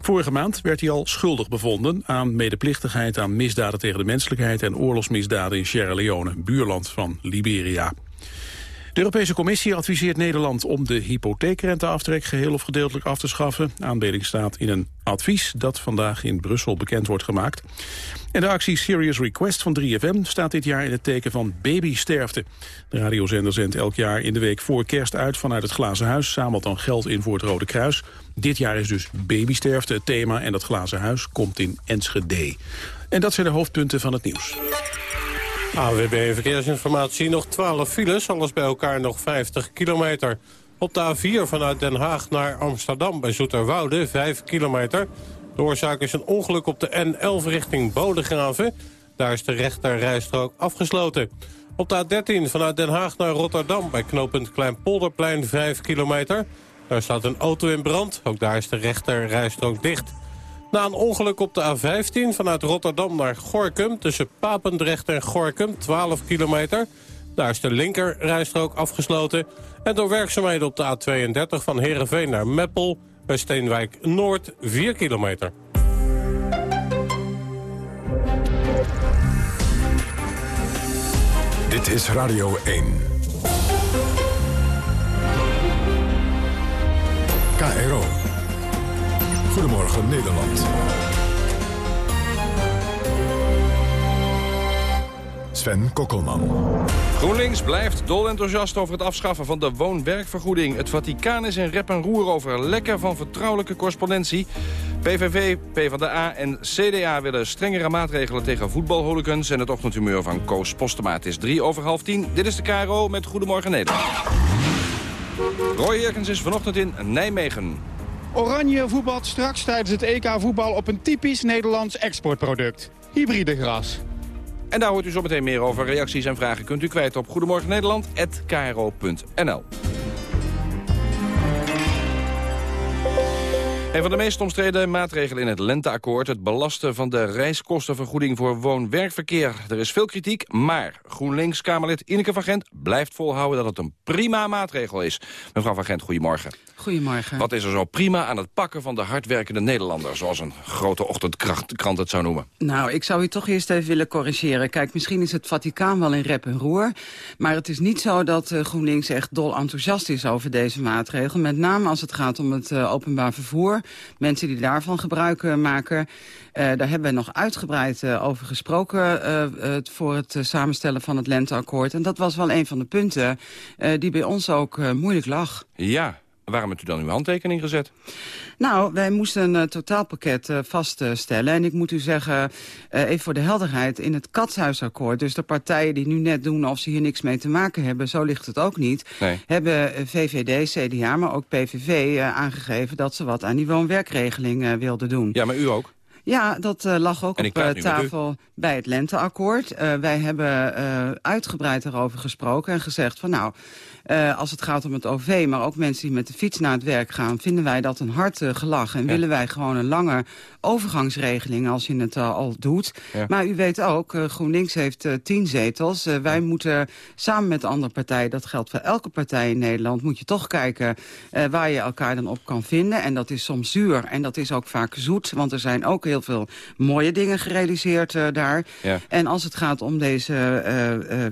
Vorige maand werd hij al schuldig bevonden aan medeplichtigheid aan misdaden tegen de menselijkheid en oorlogsmisdaden in Sierra Leone, buurland van Liberia. De Europese Commissie adviseert Nederland om de hypotheekrenteaftrek geheel of gedeeltelijk af te schaffen. Aanbeveling staat in een advies dat vandaag in Brussel bekend wordt gemaakt. En de actie Serious Request van 3FM staat dit jaar in het teken van babysterfte. De radiozender zendt elk jaar in de week voor kerst uit vanuit het Glazen Huis. Zamelt dan geld in voor het Rode Kruis. Dit jaar is dus babysterfte het thema en dat Glazen Huis komt in Enschede. En dat zijn de hoofdpunten van het nieuws. AWB Verkeersinformatie, nog 12 files, alles bij elkaar nog 50 kilometer. Op de A4 vanuit Den Haag naar Amsterdam bij Zoeterwoude, 5 kilometer. De oorzaak is een ongeluk op de N11 richting Bodegraven. Daar is de rechterrijstrook afgesloten. Op de A13 vanuit Den Haag naar Rotterdam bij knooppunt Kleinpolderplein 5 kilometer. Daar staat een auto in brand, ook daar is de rechterrijstrook dicht. Na een ongeluk op de A15 vanuit Rotterdam naar Gorkum... tussen Papendrecht en Gorkum, 12 kilometer. Daar is de linkerrijstrook afgesloten. En door werkzaamheden op de A32 van Heerenveen naar Meppel... bij Steenwijk Noord, 4 kilometer. Dit is Radio 1. KRO. Goedemorgen Nederland. Sven Kokkelman. GroenLinks blijft dol enthousiast over het afschaffen van de woon-werkvergoeding. Het Vaticaan is in rep en roer over lekker van vertrouwelijke correspondentie. PVV, PvdA en CDA willen strengere maatregelen tegen voetbalhooligans... en het ochtendhumeur van Koos Postema. Is drie over half tien. Dit is de KRO met Goedemorgen Nederland. Roy Herkens is vanochtend in Nijmegen. Oranje voetbalt straks tijdens het EK voetbal op een typisch Nederlands exportproduct. Hybride gras. En daar hoort u zometeen meer over. Reacties en vragen kunt u kwijt op Goedemorgen Een van de meest omstreden maatregelen in het Lenteakkoord... het belasten van de reiskostenvergoeding voor woon-werkverkeer. Er is veel kritiek, maar GroenLinks-Kamerlid Ineke van Gent... blijft volhouden dat het een prima maatregel is. Mevrouw van Gent, goedemorgen. Goedemorgen. Wat is er zo prima aan het pakken van de hardwerkende Nederlander... zoals een grote ochtendkrant het zou noemen? Nou, ik zou u toch eerst even willen corrigeren. Kijk, misschien is het Vaticaan wel in rep en roer... maar het is niet zo dat uh, GroenLinks echt dol enthousiast is over deze maatregel. Met name als het gaat om het uh, openbaar vervoer. Mensen die daarvan gebruik uh, maken. Uh, daar hebben we nog uitgebreid uh, over gesproken voor het samenstellen van het lenteakkoord. En dat was wel een van de punten die bij ons ook moeilijk lag. Ja, waarom hebt u dan uw handtekening gezet? Nou, wij moesten een totaalpakket uh, vaststellen. En ik moet u zeggen, uh, even voor de helderheid, in het katshuisakkoord... dus de partijen die nu net doen of ze hier niks mee te maken hebben... zo ligt het ook niet, nee. hebben VVD, CDA, maar ook PVV aangegeven... dat ze wat aan die woon-werkregeling wilden doen. Ja, maar u ook? Ja, dat uh, lag ook op uh, tafel bij het Lenteakkoord. Uh, wij hebben uitgebreid daarover gesproken en gezegd van nou... Uh, als het gaat om het OV, maar ook mensen die met de fiets naar het werk gaan... vinden wij dat een hard uh, gelach. En ja. willen wij gewoon een lange overgangsregeling als je het uh, al doet. Ja. Maar u weet ook, GroenLinks heeft tien zetels. wij moeten samen met andere partijen, dat geldt voor elke partij in Nederland... moet je toch kijken waar je elkaar dan op kan vinden. En dat is soms zuur en dat is ook vaak zoet. Want er zijn ook heel veel mooie dingen gerealiseerd daar. Ja. En als het gaat om deze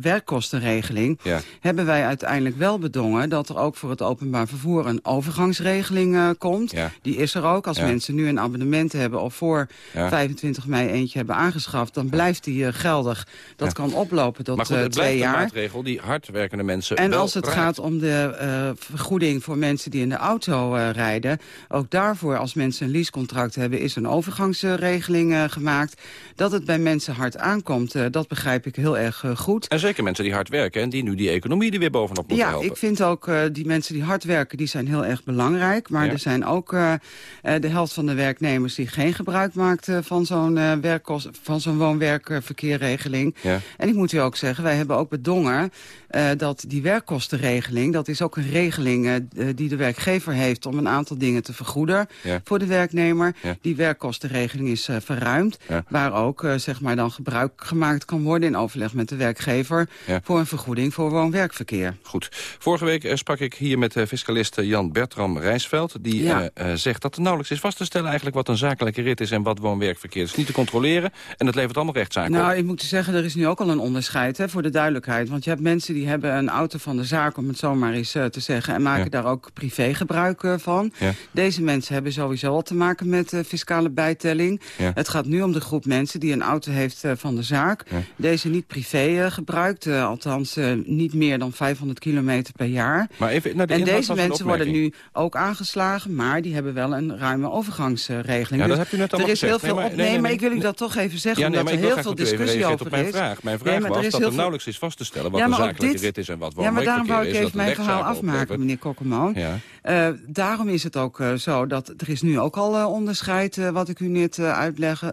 werkkostenregeling... hebben wij uiteindelijk wel bedongen dat er ook voor het openbaar vervoer een overgangsregeling komt. Die is er ook. Als mensen nu een abonnement hebben of voor ja. 25 mei eentje hebben aangeschaft, dan blijft die uh, geldig. Dat kan oplopen tot maar goed, uh, twee jaar. een maatregel die hardwerkende mensen En als het raakt. gaat om de uh, vergoeding voor mensen die in de auto rijden... ook daarvoor, als mensen een leasecontract hebben... is een overgangsregeling gemaakt. Dat het bij mensen hard aankomt, dat begrijp ik heel erg goed. En zeker mensen die hard werken en die nu die economie er weer bovenop moeten ja, helpen. ik vind ook die mensen die hard werken, die zijn heel erg belangrijk. Maar Ja. er zijn ook de helft van de werknemers die geen gebruik maakt van zo'n uh, werkkost- van zo'n woon-werkverkeerregeling. Ja. En ik moet u ook zeggen, wij hebben ook bedongen uh, dat die werkkostenregeling, dat is ook een regeling uh, die de werkgever heeft om een aantal dingen te vergoeden Ja. voor de werknemer. Ja. Die werkkostenregeling is verruimd, waar ook zeg maar dan gebruik gemaakt kan worden in overleg met de werkgever voor een vergoeding voor woon-werkverkeer. Goed. Vorige week eh, sprak ik hier met fiscalist eh, Jan Bertram Rijsveld. Die eh, eh, zegt dat er nauwelijks is vast te stellen eigenlijk wat een zakelijke rit is en wat woon-werkverkeer is. Is niet te controleren en het levert allemaal rechtszaken Nou, op. ik moet zeggen, er is nu ook al een onderscheid hè, voor de duidelijkheid. Want je hebt mensen die hebben een auto van de zaak, om het zo maar eens uh, te zeggen... en maken Ja. daar ook privé gebruik uh, van. Ja. Deze mensen hebben sowieso al te maken met uh, fiscale bijtelling. Ja. Het gaat nu om de groep mensen die een auto heeft van de zaak. Deze niet privé gebruikt, althans niet meer dan 500 kilometer per jaar. Maar even naar de En deze mensen worden nu ook aangeslagen, maar die hebben wel een ruime overgangsregeling. Ja, dat Dus hebt u net er is heel veel Nee, maar- op... nee, maar ik wil u dat toch even zeggen, omdat er heel veel discussie over op mijn is. vraag. Mijn vraag was is dat er veel- nauwelijks is vast te stellen wat een zakelijke dit- rit is en wat Ja, maar daarom wou ik is. even mijn verhaal afmaken, meneer Kokkelman. Uh, daarom is het ook uh, zo dat er is nu ook al uh, onderscheid, wat ik u net uh,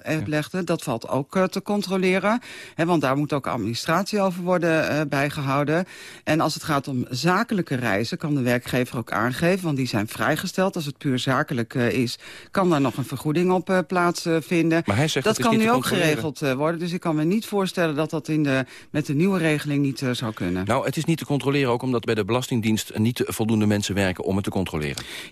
uitlegde. Dat valt ook te controleren, hè, want daar moet ook administratie over worden bijgehouden. En als het gaat om zakelijke reizen, kan de werkgever ook aangeven, want die zijn vrijgesteld. Als het puur zakelijk is, kan daar nog een vergoeding op plaatsvinden. Maar hij zegt dat is kan nu ook geregeld worden, dus ik kan me niet voorstellen dat dat in de, met de nieuwe regeling niet zou kunnen. Nou, het is niet te controleren ook omdat bij de Belastingdienst niet voldoende mensen werken om het te controleren.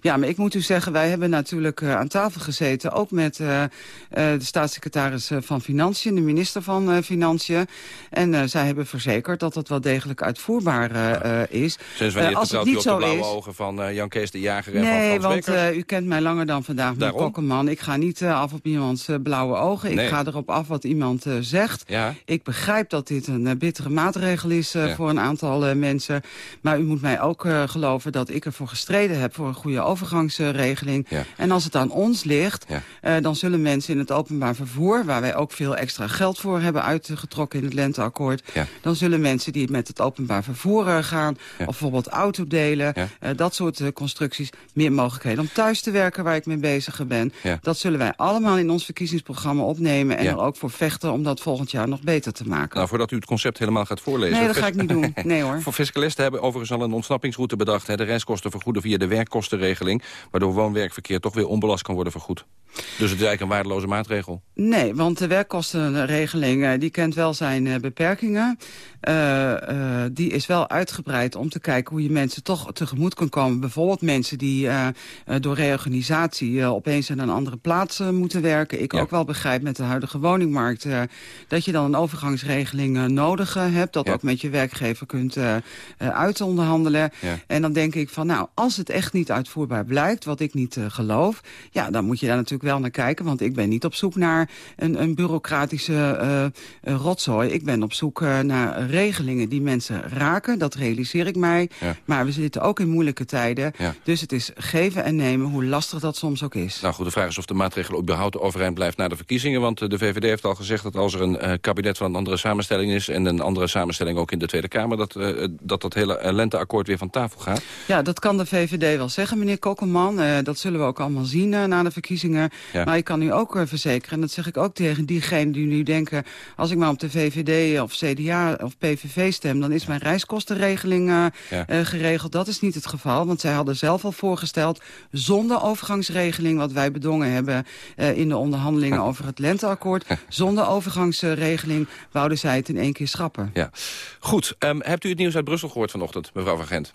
Ja, maar ik moet u zeggen, wij hebben natuurlijk uh, aan tafel gezeten... ook met uh, de staatssecretaris van Financiën, de minister van uh, Financiën. En uh, zij hebben verzekerd dat dat wel degelijk uitvoerbaar uh, is. Sinds wanneer Uh, als het niet op de zo blauwe is... ogen van eh, Jan Kees de Jager en van Nee, Frans want u kent mij langer dan vandaag, meneer Daarom? Kokkelman. Ik ga niet af op iemands blauwe ogen. Nee. Ik ga erop af wat iemand zegt. Ja. Ik begrijp dat dit een bittere maatregel is Ja. voor een aantal mensen. Maar u moet mij ook geloven dat ik ervoor gestreden heb... voor een goede overgangsregeling. Ja. En als het aan ons ligt, Ja. uh, dan zullen mensen in het openbaar vervoer... waar wij ook veel extra geld voor hebben uitgetrokken in het lenteakkoord... Ja. dan zullen mensen die met het openbaar vervoer uh, gaan... Of bijvoorbeeld autodelen, uh, dat soort constructies... meer mogelijkheden om thuis te werken waar ik mee bezig ben. Dat zullen wij allemaal in ons verkiezingsprogramma opnemen... en er ook voor vechten om dat volgend jaar nog beter te maken. Nou, voordat u het concept helemaal gaat voorlezen... Nee, dat ga ik niet doen. Nee hoor. Voor fiscalisten hebben overigens al een ontsnappingsroute bedacht. Hè, de reiskosten vergoeden via de de werkkostenregeling... waardoor woon-werkverkeer toch weer onbelast kan worden vergoed. Dus het is eigenlijk een waardeloze maatregel. Nee, want de werkkostenregeling eh, die kent wel zijn eh, beperkingen. Uh, die is wel uitgebreid om te kijken hoe je mensen toch tegemoet kan komen. Bijvoorbeeld mensen die door reorganisatie opeens in een andere plaats moeten werken. Ik ook wel begrijp met de huidige woningmarkt dat je dan een overgangsregeling nodig hebt. Dat ook met je werkgever kunt uitonderhandelen. Ja. En dan denk ik van nou, als het echt niet uitvoerbaar blijkt, wat ik niet geloof. Ja, dan moet je daar natuurlijk wel naar kijken. Want ik ben niet op zoek naar een, een bureaucratische uh, rotzooi. Ik ben op zoek naar regelingen die mensen raken. Dat realiseer ik mij. Ja. Maar we zitten ook in moeilijke tijden. Ja. Dus het is geven en nemen, hoe lastig dat soms ook is. Nou goed, de vraag is of de maatregel überhaupt overeind blijft na de verkiezingen. Want de VVD heeft al gezegd dat als er een kabinet van een andere samenstelling is... en een andere samenstelling ook in de Tweede Kamer... dat dat, dat hele lenteakkoord weer van tafel gaat. Ja, dat kan de VVD wel zeggen, meneer Kokkelman. dat zullen we ook allemaal zien na de verkiezingen. Maar ik kan u ook verzekeren, en dat zeg ik ook tegen diegenen die nu denken... als ik maar op de VVD of CDA of PVV stem... dan is mijn reiskostenregeling geregeld. Dat is niet het geval, want zij hadden zelf al voorgesteld... zonder overgangsregeling, wat wij bedongen hebben... In de onderhandelingen over het lenteakkoord... zonder overgangsregeling wouden zij het in één keer schrappen. Ja. Goed, um, hebt u het nieuws uit Brussel gehoord vanochtend, mevrouw van Gent?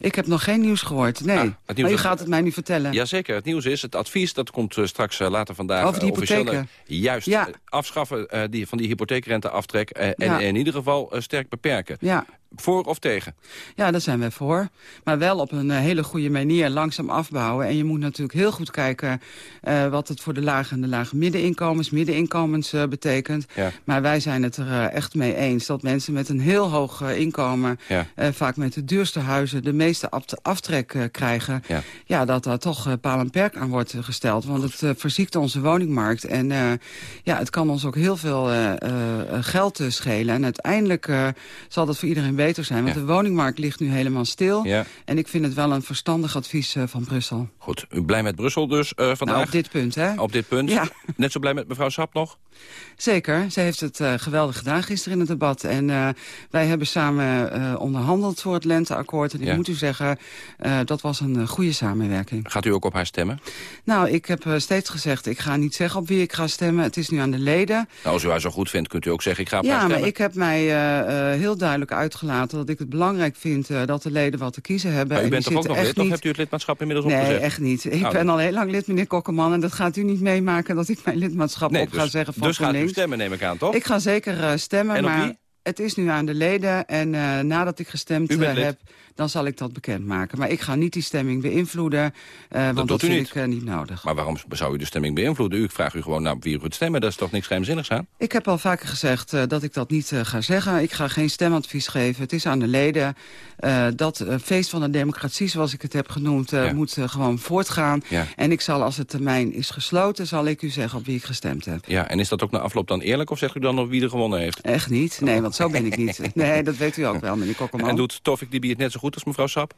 Ik heb nog geen nieuws gehoord, nee. Ah, maar u gaat het mij nu vertellen. Jazeker, het nieuws is, het advies, dat komt uh, straks uh, later vandaag... Over die hypotheken. juist, ja. afschaffen die, van die hypotheekrenteaftrek... en ja. in ieder geval sterk beperken. Ja. Voor of tegen? Ja, daar zijn we voor. Maar wel op een hele goede manier langzaam afbouwen. En je moet natuurlijk heel goed kijken uh, wat het voor de lage en de lage middeninkomens, middeninkomens uh, betekent. Ja. Maar wij zijn het er uh, echt mee eens dat mensen met een heel hoog inkomen, ja. vaak met de duurste huizen, de meeste aftrek krijgen. Ja. ja. dat daar toch paal en perk aan wordt gesteld. Want het verziekt onze woningmarkt. En ja, het kan ons ook heel veel geld schelen. En uiteindelijk zal dat voor iedereen beter zijn. Want de woningmarkt ligt nu helemaal stil. Ja. En ik vind het wel een verstandig advies uh, van Brussel. Goed, u blij met Brussel dus uh, vandaag? Nou, op dit punt, hè? Op dit punt. Ja. Net zo blij met mevrouw Sap nog? Zeker. Zij heeft het uh, geweldig gedaan gisteren in het debat. En uh, wij hebben samen uh, onderhandeld voor het lenteakkoord. En ik ja. moet u zeggen, dat was een goede samenwerking. Gaat u ook op haar stemmen? Nou, ik heb steeds gezegd, ik ga niet zeggen op wie ik ga stemmen. Het is nu aan de leden. Nou, als u haar zo goed vindt, kunt u ook zeggen, ik ga op ja, haar stemmen. Ja, maar ik heb mij heel duidelijk dat ik het belangrijk vind... dat de leden wat te kiezen hebben. Maar u bent toch ook nog lid? Niet... Of hebt u het lidmaatschap inmiddels nee, opgezegd? Nee, echt niet. Ik nou, ben al heel lang lid, meneer Kokkerman. En dat gaat u niet meemaken dat ik mijn lidmaatschap nee, op dus, ga zeggen van Dus gaat u stemmen, neem ik aan, toch? Ik ga zeker uh, stemmen, en maar wie? het is nu aan de leden. En uh, nadat ik gestemd heb, dan zal ik dat bekendmaken. Maar ik ga niet die stemming beïnvloeden, uh, want dat, vind niet. ik niet nodig. Maar waarom zou u de stemming beïnvloeden? U vraagt u gewoon naar wie u het stemmen. Dat is toch niks geheimzinnigs aan? Ik heb al vaker gezegd dat ik dat niet ga zeggen. Ik ga geen stemadvies geven. Het is aan de leden. dat feest van de democratie, zoals ik het heb genoemd, ja. moet gewoon voortgaan. Ja. En ik zal, als het termijn is gesloten, zal ik u zeggen op wie ik gestemd heb. Ja, en is dat ook na afloop dan eerlijk? Of zegt u dan nog wie er gewonnen heeft? Echt niet. Nee, want zo ben ik niet. Nee, dat weet u ook wel, meneer Kokkelman. En doet Tofik Dibi het net zo goed als mevrouw Sap?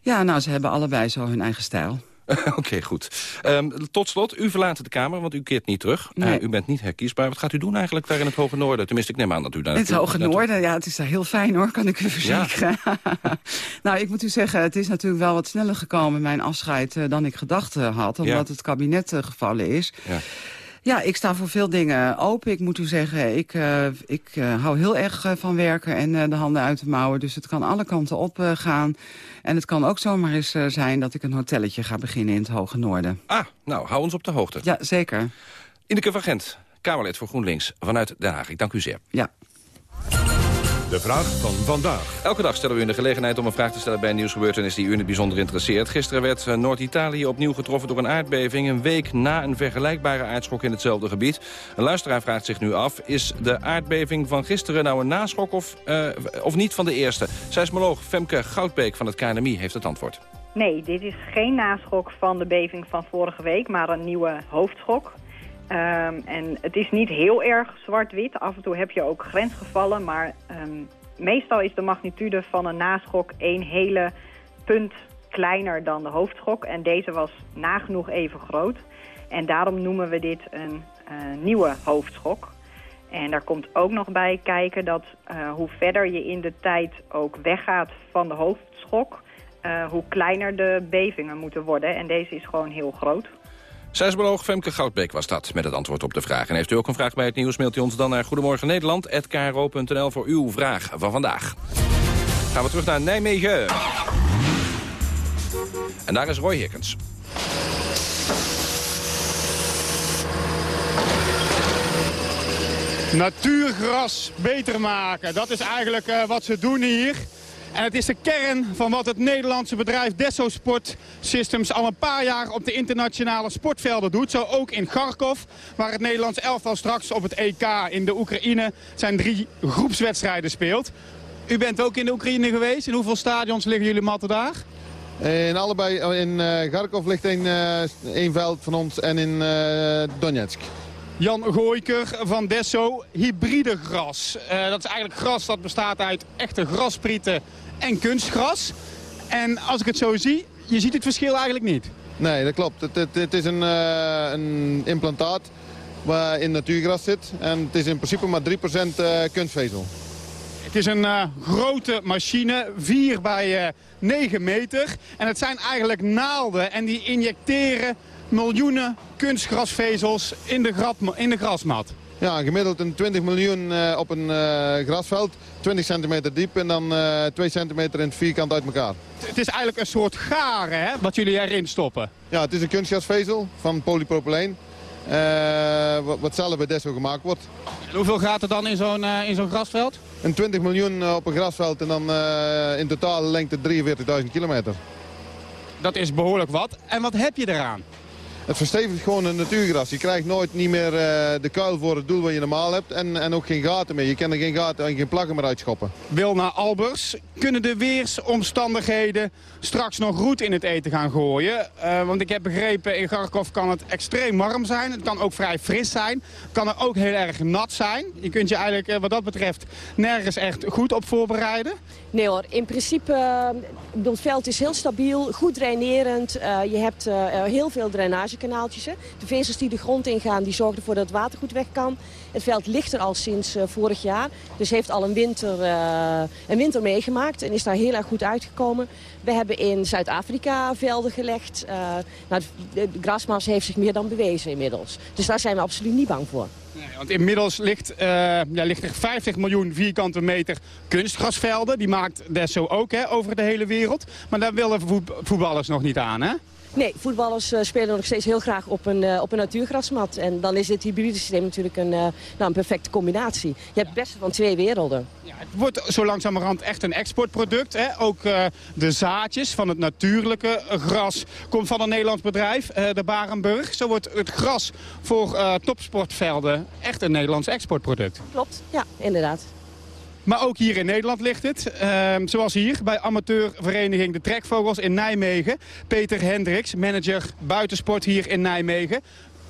Ja, nou, ze hebben allebei zo hun eigen stijl. Oké, okay, goed. Um, tot slot, u verlaat de Kamer, want u keert niet terug. Nee. Uh, u bent niet herkiesbaar. Wat gaat u doen eigenlijk daar in het Hoge Noorden? Tenminste, ik neem aan dat u daar... In het Hoge Noorden, ja, het is daar heel fijn hoor, kan ik u verzekeren. Ja. nou, ik moet u zeggen, het is natuurlijk wel wat sneller gekomen, mijn afscheid, uh, dan ik gedacht uh, had. Omdat ja. het kabinet gevallen is. Ja. Ja, ik sta voor veel dingen open. Ik moet u zeggen, ik, uh, ik uh, hou heel erg uh, van werken en de handen uit de mouwen. Dus het kan alle kanten op gaan. En het kan ook zomaar eens zijn dat ik een hotelletje ga beginnen in het Hoge Noorden. Ah, nou, hou ons op de hoogte. Ja, zeker. Ineke van Gent, Kamerlid voor GroenLinks, vanuit Den Haag. Ik dank u zeer. Ja. De vraag van vandaag. Elke dag stellen we u de gelegenheid om een vraag te stellen bij een nieuwsgebeurtenis die u in het bijzonder interesseert. Gisteren werd Noord-Italië opnieuw getroffen door een aardbeving. Een week na een vergelijkbare aardschok in hetzelfde gebied. Een luisteraar vraagt zich nu af, is de aardbeving van gisteren nou een naschok of, uh, of niet van de eerste? Seismoloog Femke Goudbeek van het KNMI heeft het antwoord. Nee, dit is geen naschok van de beving van vorige week, maar een nieuwe hoofdschok. Um, en het is niet heel erg zwart-wit. Af en toe heb je ook grensgevallen. Maar um, meestal is de magnitude van een naschok één hele punt kleiner dan de hoofdschok. En deze was nagenoeg even groot. En daarom noemen we dit een uh, nieuwe hoofdschok. En daar komt ook nog bij kijken dat uh, hoe verder je in de tijd ook weggaat van de hoofdschok... eh, hoe kleiner de bevingen moeten worden. En deze is gewoon heel groot. Seismoloog Femke Goudbeek was dat met het antwoord op de vraag. En heeft u ook een vraag bij het nieuws, mailt u ons dan naar Goedemorgen Nederland@kro.nl voor uw vraag van vandaag. Gaan we terug naar Nijmegen. En daar is Roy Hickens. Natuurgras beter maken, dat is eigenlijk uh, wat ze doen hier. En het is de kern van wat het Nederlandse bedrijf Desso Sport Systems al een paar jaar op de internationale sportvelden doet. Zo ook in Kharkov, waar het Nederlands elftal straks op het EK in de Oekraïne zijn drie groepswedstrijden speelt. U bent ook in de Oekraïne geweest. In hoeveel stadions liggen jullie matten daar? In allebei, in uh, Kharkov ligt een, uh, een veld van ons en in uh, Donetsk. Jan Gooiker van Desso, hybride gras. Dat is eigenlijk gras dat bestaat uit echte grasprieten en kunstgras. En als ik het zo zie, je ziet het verschil eigenlijk niet. Nee, dat klopt. Het, het, het is een, uh, een implantaat waarin natuurgras zit. En het is in principe maar 3% uh, kunstvezel. Het is een uh, grote machine, 4 bij 9 meter. En het zijn eigenlijk naalden en die injecteren miljoenen kunstgrasvezels in de, in de grasmat. Ja, gemiddeld een 20 miljoen uh, op een uh, grasveld. 20 centimeter diep en dan uh, 2 centimeter in het vierkant uit elkaar. Het is eigenlijk een soort garen hè, wat jullie erin stoppen. Ja, het is een kunstgrasvezel van polypropyleen. wat, wat zelf bij Desso gemaakt wordt. En hoeveel gaat er dan in zo'n in zo'n grasveld? Een 20 miljoen op een grasveld en dan in totale lengte 43.000 kilometer. Dat is behoorlijk wat. En wat heb je eraan? Het verstevigt gewoon een natuurgras. Je krijgt nooit niet meer uh, de kuil voor het doel wat je normaal hebt. En, en ook geen gaten meer. Je kan er geen gaten en geen plakken meer uitschoppen. Wilna Albers, kunnen de weersomstandigheden straks nog roet in het eten gaan gooien? Uh, want ik heb begrepen, in Garkov kan het extreem warm zijn. Het kan ook vrij fris zijn. Het kan er ook heel erg nat zijn. Je kunt je eigenlijk uh, wat dat betreft nergens echt goed op voorbereiden. Nee hoor, in principe, het veld is heel stabiel, goed drainerend. je hebt heel veel drainage kanaaltjes. De vezels die de grond ingaan, die zorgen ervoor dat het water goed weg kan. Het veld ligt er al sinds uh, vorig jaar. Dus heeft al een winter, uh, een winter meegemaakt en is daar heel erg goed uitgekomen. We hebben in Zuid-Afrika velden gelegd. Uh, nou, de, de grasmas heeft zich meer dan bewezen inmiddels. Dus daar zijn we absoluut niet bang voor. Nee, want inmiddels ligt, ja, ligt er 50 miljoen vierkante meter kunstgrasvelden. Die maakt Desso ook hè, over de hele wereld. Maar daar willen voetballers nog niet aan, hè? Nee, voetballers uh, spelen nog steeds heel graag op een, uh, op een natuurgrasmat. En dan is dit hybride systeem natuurlijk een, uh, nou, een perfecte combinatie. Je hebt het beste van twee werelden. Ja, het wordt zo langzamerhand echt een exportproduct. Hè? Ook de zaadjes van het natuurlijke gras komt van een Nederlands bedrijf, de Barenburg. Zo wordt het gras voor topsportvelden echt een Nederlands exportproduct. Klopt, ja, inderdaad. Maar ook hier in Nederland ligt het. Uh, zoals hier bij amateurvereniging De Trekvogels in Nijmegen. Peter Hendricks, manager buitensport hier in Nijmegen.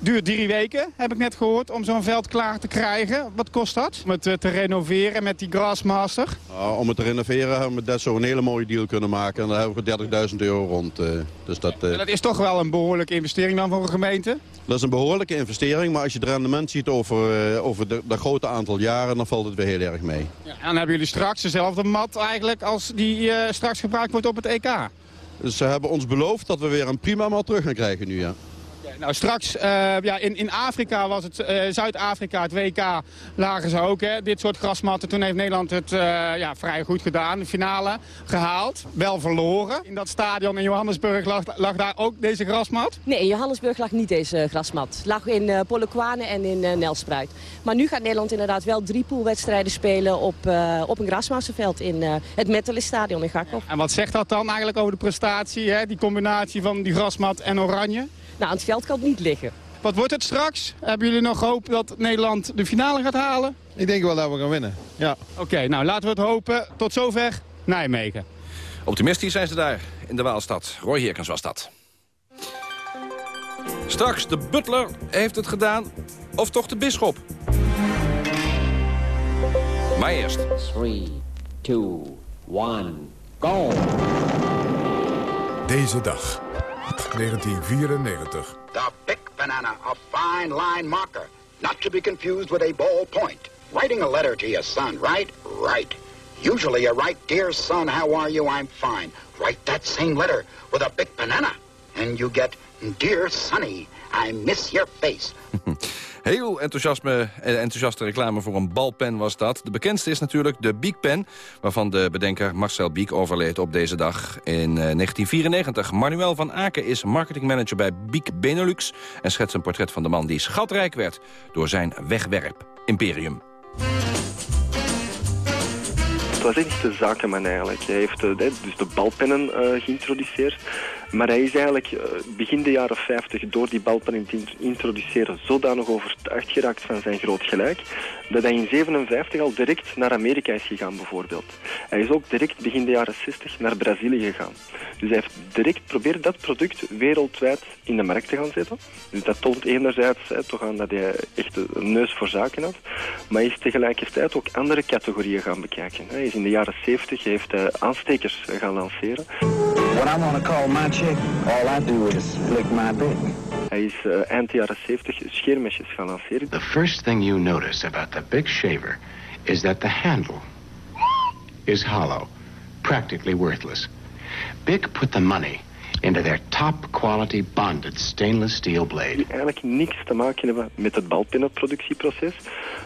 Duurt drie weken, heb ik net gehoord, om zo'n veld klaar te krijgen. Wat kost dat? Om het uh, te renoveren met die Grassmaster? Uh, om het te renoveren hebben we dat zo een hele mooie deal kunnen maken. En daar hebben we 30.000 euro rond. Uh, dus dat, dat is toch wel een behoorlijke investering dan voor een gemeente? Dat is een behoorlijke investering, maar als je het rendement ziet over, over de, dat grote aantal jaren, dan valt het weer heel erg mee. Ja, en dan hebben jullie straks dezelfde mat eigenlijk als die straks gebruikt wordt op het EK? Ze hebben ons beloofd dat we weer een prima mat terug gaan krijgen nu, ja. Nou, straks uh, ja, in, in Afrika was het, uh, Zuid-Afrika, het WK, lagen ze ook, hè, dit soort grasmatten. Toen heeft Nederland het uh, ja, vrij goed gedaan, de finale gehaald. Wel verloren. In dat stadion in Johannesburg lag, lag daar ook deze grasmat? Nee, in Johannesburg lag niet deze grasmat. Het lag in uh, Polokwane en in Nelspruit. Maar nu gaat Nederland inderdaad wel drie poolwedstrijden spelen op, op een grasmassenveld in het Metalist Stadion in Garkov. En wat zegt dat dan eigenlijk over de prestatie, hè? die combinatie van die grasmat en oranje? Nou, aan het veld kan het niet liggen. Wat wordt het straks? Hebben jullie nog hoop dat Nederland de finale gaat halen? Ik denk wel dat we gaan winnen, ja. Oké, okay, nou laten we het hopen. Tot zover Nijmegen. Optimistisch zijn ze daar in de Waalstad. Roy Heerkens was dat. Straks, de butler heeft het gedaan. Of toch de bisschop? Maar eerst. 3, 2, 1, go! Deze dag. 1994. The big banana, a fine line marker. Not to be confused with a ball point. Writing a letter to your son, right? Right. Usually you write, Dear son, how are you? I'm fine. Write that same letter with a big banana. And you get, Dear Sonny, I miss your face. Heel enthousiasme, eh, enthousiaste reclame voor een balpen was dat. De bekendste is natuurlijk de Biek Pen... waarvan de bedenker Marcel Biek overleed op deze dag in 1994. Manuel van Aken is marketingmanager bij Biek Benelux... en schetst een portret van de man die schatrijk werd... door zijn wegwerp-imperium. Het was echt de zakenman eigenlijk. Hij heeft uh, dus de balpennen uh, geïntroduceerd. Maar hij is eigenlijk uh, begin de jaren 50 door die balpennen te introduceren zodanig overtuigd geraakt van zijn groot gelijk, dat hij in 57 al direct naar Amerika is gegaan bijvoorbeeld. Hij is ook direct begin de jaren 60 naar Brazilië gegaan. Dus hij heeft direct probeerd dat product wereldwijd in de markt te gaan zetten. Dus dat toont enerzijds hè, toch aan dat hij echt een neus voor zaken had, maar hij is tegelijkertijd ook andere categorieën gaan bekijken. Hij is in de jaren 70 heeft hij aanstekers gaan lanceren. What I want to call my chick, all I do is flick my bit. Hij is uh, eind jaren 70 scheermesjes gaan lanceren. The first thing you notice about the big shaver is that the handle is hollow, practically worthless. Big put the money into their top quality bonded stainless steel blade. Die eigenlijk niks te maken hebben met het balpinnenproductieproces,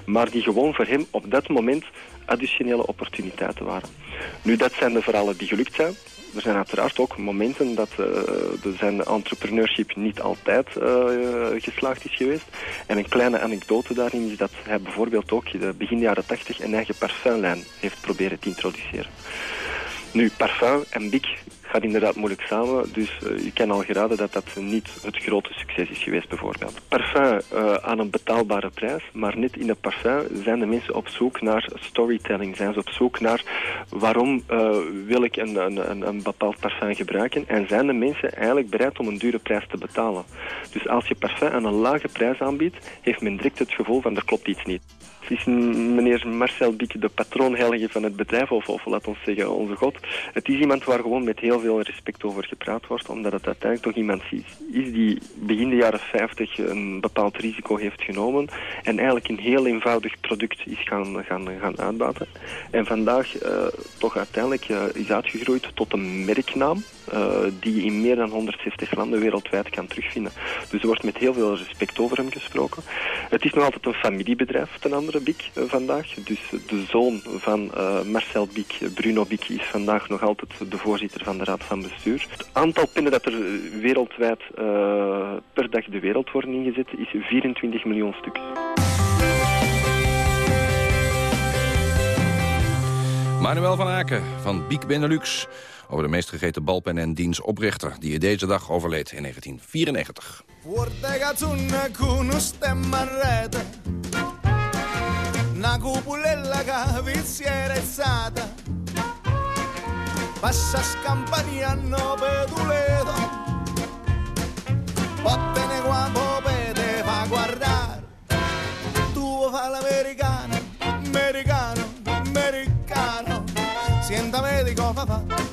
maar die gewoon voor hem op dat moment additionele opportuniteiten waren. Nu, dat zijn de verhalen die gelukt zijn. Er zijn uiteraard ook momenten dat uh, de zijn entrepreneurship niet altijd uh, geslaagd is geweest. En een kleine anekdote daarin is dat hij bijvoorbeeld ook de begin jaren 80 een eigen parfumlijn heeft proberen te introduceren. Nu, parfum en big gaat inderdaad moeilijk samen. Dus je kan al geraden dat dat niet het grote succes is geweest bijvoorbeeld. Parfum uh, aan een betaalbare prijs, maar net in het parfum zijn de mensen op zoek naar storytelling. Zijn ze op zoek naar waarom uh, wil ik een, een, een, bepaald parfum gebruiken. En zijn de mensen eigenlijk bereid om een dure prijs te betalen. Dus als je parfum aan een lage prijs aanbiedt, heeft men direct het gevoel van er klopt iets niet. Is meneer Marcel Biek de patroonheilige van het bedrijf, of, of laat ons zeggen onze god. Het is iemand waar gewoon met heel veel respect over gepraat wordt, omdat het uiteindelijk toch iemand is, is die begin de jaren 50 een bepaald risico heeft genomen en eigenlijk een heel eenvoudig product is gaan, gaan, gaan uitbaten. En vandaag uh, toch uiteindelijk uh, is uitgegroeid tot een merknaam die je in meer dan 160 landen wereldwijd kan terugvinden. Dus er wordt met heel veel respect over hem gesproken. Het is nog altijd een familiebedrijf ten andere Biek uh, vandaag. Dus de zoon van uh, Marcel Biek, Bruno Biek, is vandaag nog altijd de voorzitter van de raad van bestuur. Het aantal pinnen dat er wereldwijd per dag de wereld worden ingezet is 24 miljoen stuks. Manuel van Aken van Biek Benelux over de meest gegeten balpen en diens oprichter... die deze dag overleed in 1994. Una cupulella cavizierezzata Passa scampagnano per Toledo Vattene quando te fa guardare Tu fa l'americano, americano, americano Sienta medico fa fa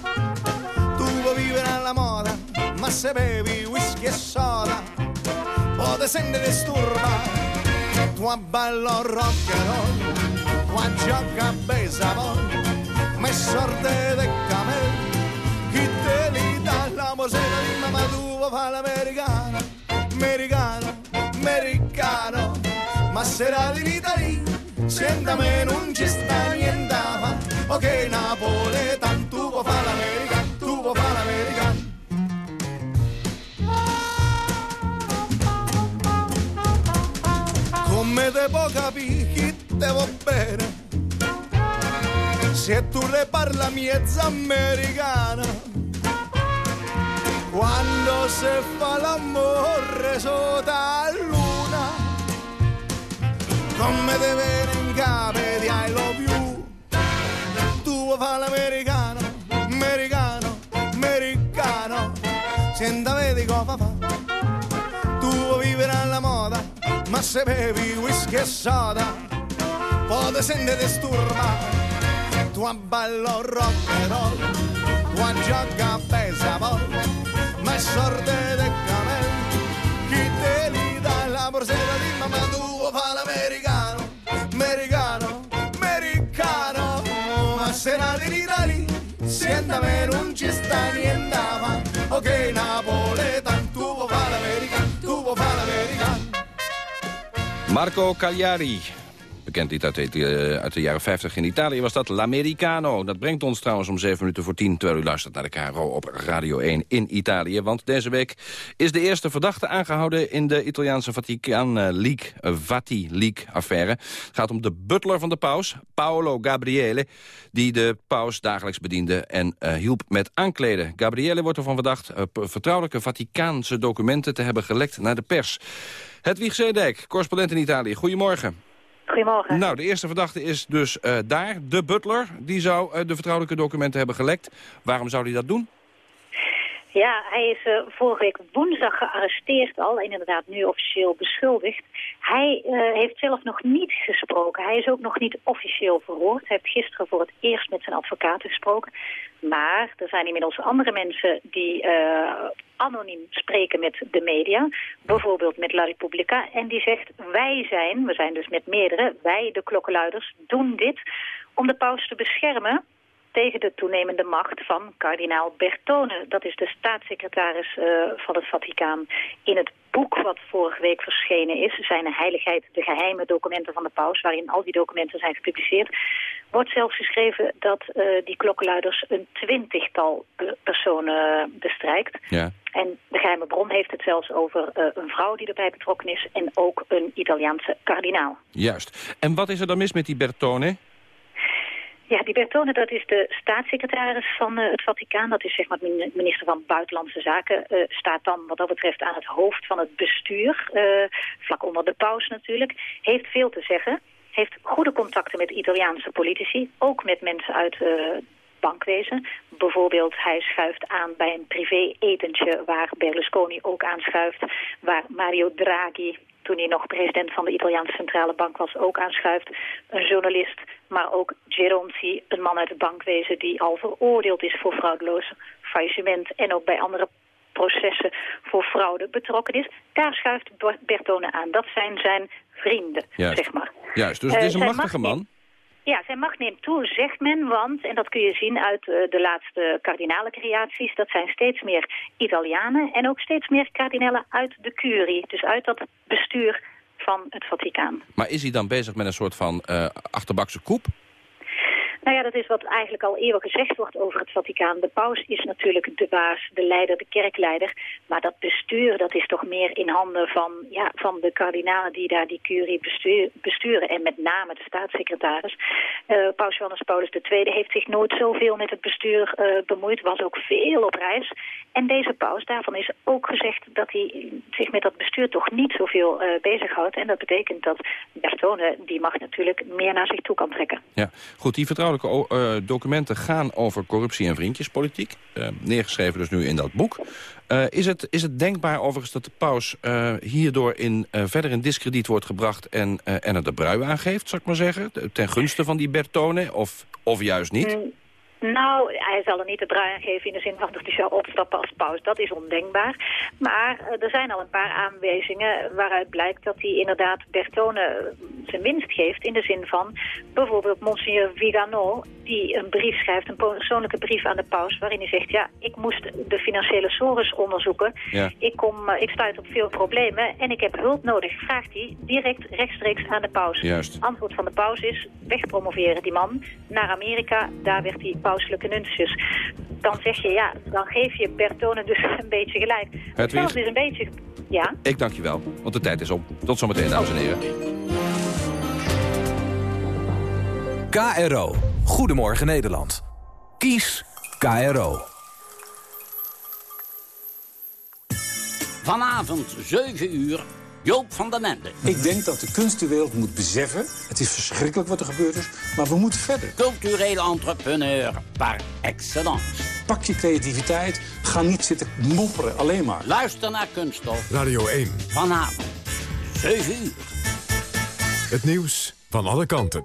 vuoi vivere alla moda Ma se bevi whisky e soda Poi te senti disturba. Tu ballo rock and roll Tu gioca a baseball Me sorte de camel. Chi te li dà la mosera di mamma tu fa l'americano Americano, americano. Ma sera di Italia Senta me non ci sta niente ma Ok napoletan tu puoi fare l'americano Te può capire chi te va bene Se tu le parla miezza americana. Quando si fa l'amore sotto la luna. Come te viene in capo di I love you Tu fare l'americano, americano, americano Senta vedi cosa fa Tu vuoi vivere alla moda ma se bevi whisky e soda poi te senti disturba tu ballo rock and roll tu gioca a ma sorte de camel. Chi te li dà la borsetta di mamma tu fa l'americano? Americano americano. Ma se siéntame, non ci sta niente a. Ok, Napoletan, Marco Cagliari. Bekend lied uit de, eh, uit de jaren 50 in Italië was dat L'Americano. Dat brengt ons trouwens om 7 minuten voor 10... terwijl u luistert naar de KRO op Radio 1 in Italië. Want deze week is de eerste verdachte aangehouden... in de Italiaanse Vaticaan League, uh, Vati League-affaire. Het gaat om de butler van de paus, Paolo Gabriele... die de paus dagelijks bediende en hielp met aankleden. Gabriele wordt ervan verdacht vertrouwelijke Vaticaanse documenten... te hebben gelekt naar de pers. Hedwig Zeedijk, correspondent in Italië. Goedemorgen. Goedemorgen. Nou, de eerste verdachte is dus uh, daar, de butler. Die zou uh, de vertrouwelijke documenten hebben gelekt. Waarom zou hij dat doen? Ja, hij is uh, vorige week woensdag gearresteerd al en inderdaad nu officieel beschuldigd. Hij uh, heeft zelf nog niet gesproken. Hij is ook nog niet officieel verhoord. Hij heeft gisteren voor het eerst met zijn advocaat gesproken. Maar er zijn inmiddels andere mensen die uh, anoniem spreken met de media. Bijvoorbeeld met La Repubblica. En die zegt, wij zijn, we zijn dus met meerdere, wij de klokkenluiders doen dit om de paus te beschermen tegen de toenemende macht van kardinaal Bertone. Dat is de staatssecretaris uh, van het Vaticaan. In het boek wat vorige week verschenen is, zijn de heiligheid de geheime documenten van de paus, waarin al die documenten zijn gepubliceerd, wordt zelfs geschreven dat uh, die klokkenluiders een twintigtal personen bestrijkt. Ja. En de geheime bron heeft het zelfs over uh, een vrouw die erbij betrokken is en ook een Italiaanse kardinaal. Juist. En wat is er dan mis met die Bertone? Ja, die Bertone, dat is de staatssecretaris van uh, het Vaticaan. Dat is zeg maar minister van Buitenlandse Zaken. Uh, staat dan wat dat betreft aan het hoofd van het bestuur. Uh, vlak onder de paus natuurlijk. Heeft veel te zeggen. Heeft goede contacten met Italiaanse politici. Ook met mensen uit bankwezen. Bijvoorbeeld hij schuift aan bij een privé-etentje waar Berlusconi ook aanschuift. Waar Mario Draghi, toen hij nog president van de Italiaanse Centrale Bank was, ook aanschuift. Een journalist, maar ook Geronzi, een man uit het bankwezen die al veroordeeld is voor fraudeloos faillissement en ook bij andere processen voor fraude betrokken is. Daar schuift Bertone aan. Dat zijn zijn vrienden, Juist. zeg maar. Juist, dus het is een uh, machtige man. Ja, zijn macht neemt toe, zegt men, want, en dat kun je zien uit uh, de laatste kardinale creaties, dat zijn steeds meer Italianen en ook steeds meer kardinalen uit de curie, dus uit dat bestuur van het Vaticaan. Maar is hij dan bezig met een soort van uh, achterbakse koep? Nou ja, dat is wat eigenlijk al eeuwig gezegd wordt over het Vaticaan. De paus is natuurlijk de baas, de leider, de kerkleider. Maar dat bestuur, dat is toch meer in handen van, ja, van de kardinalen die daar die curie besturen. En met name de staatssecretaris. Uh, paus Johannes Paulus II heeft zich nooit zoveel met het bestuur uh, bemoeid. Was ook veel op reis. En deze paus, daarvan is ook gezegd dat hij zich met dat bestuur toch niet zoveel uh, bezighoudt. En dat betekent dat Bertone die mag natuurlijk meer naar zich toe kan trekken. Ja, goed, die vertrouwelijke uh, documenten gaan over corruptie en vriendjespolitiek. Uh, neergeschreven dus nu in dat boek. Uh, is, het, is het denkbaar overigens dat de paus hierdoor in, verder in discrediet wordt gebracht... en, en er de brui aangeeft, zou ik maar zeggen? Ten gunste van die Bertone, of, of juist niet? Nou, hij zal er niet de brui aan geven in de zin van dat hij zou opstappen als paus. Dat is ondenkbaar. Maar uh, er zijn al een paar aanwijzingen waaruit blijkt dat hij inderdaad Bertone zijn winst geeft. In de zin van bijvoorbeeld Monsignor Vigano, die een brief schrijft, een persoonlijke brief aan de paus, waarin hij zegt, ja, ik moest de financiële sores onderzoeken. Ja. Ik, kom, uh, ik stuit op veel problemen en ik heb hulp nodig. Vraagt hij direct rechtstreeks aan de paus. Juist. Antwoord van de paus is, wegpromoveren die man naar Amerika. Daar werd hij pauselijke nuncius. Dan zeg je, ja, dan geef je Bertone dus een beetje gelijk. Hedwig. is een beetje... Ja? Ik dank je wel, want de tijd is om. Tot zometeen, dames en heren. KRO. Goedemorgen Nederland. Kies KRO. Vanavond 7 uur Joop van der Mende. Ik denk dat de kunstenwereld moet beseffen... het is verschrikkelijk wat er gebeurd is, maar we moeten verder. Cultureel entrepreneur par excellence. Pak je creativiteit, ga niet zitten mopperen, alleen maar. Luister naar Kunststof. Radio 1. Vanavond, 7 uur. Het nieuws van alle kanten.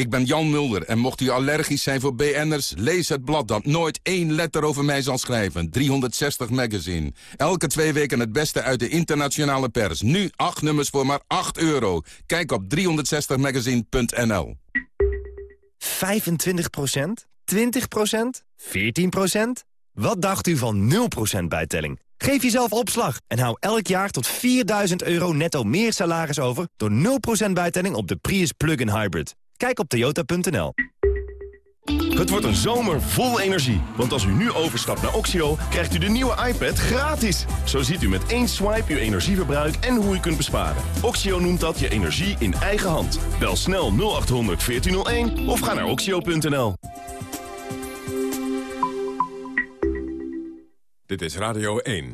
Ik ben Jan Mulder en mocht u allergisch zijn voor BN'ers... lees het blad dat nooit één letter over mij zal schrijven. 360 Magazine. Elke twee weken het beste uit de internationale pers. Nu acht nummers voor maar 8 euro. Kijk op 360magazine.nl 25% 20% 14% Wat dacht u van 0% bijtelling? Geef jezelf opslag en hou elk jaar tot 4000 euro netto meer salaris over... door 0% bijtelling op de Prius Plug-in Hybrid. Kijk op toyota.nl. Het wordt een zomer vol energie. Want als u nu overstapt naar Oxio, krijgt u de nieuwe iPad gratis. Zo ziet u met één swipe uw energieverbruik en hoe u kunt besparen. Oxio noemt dat je energie in eigen hand. Bel snel 0800 1401 of ga naar oxio.nl. Dit is Radio 1.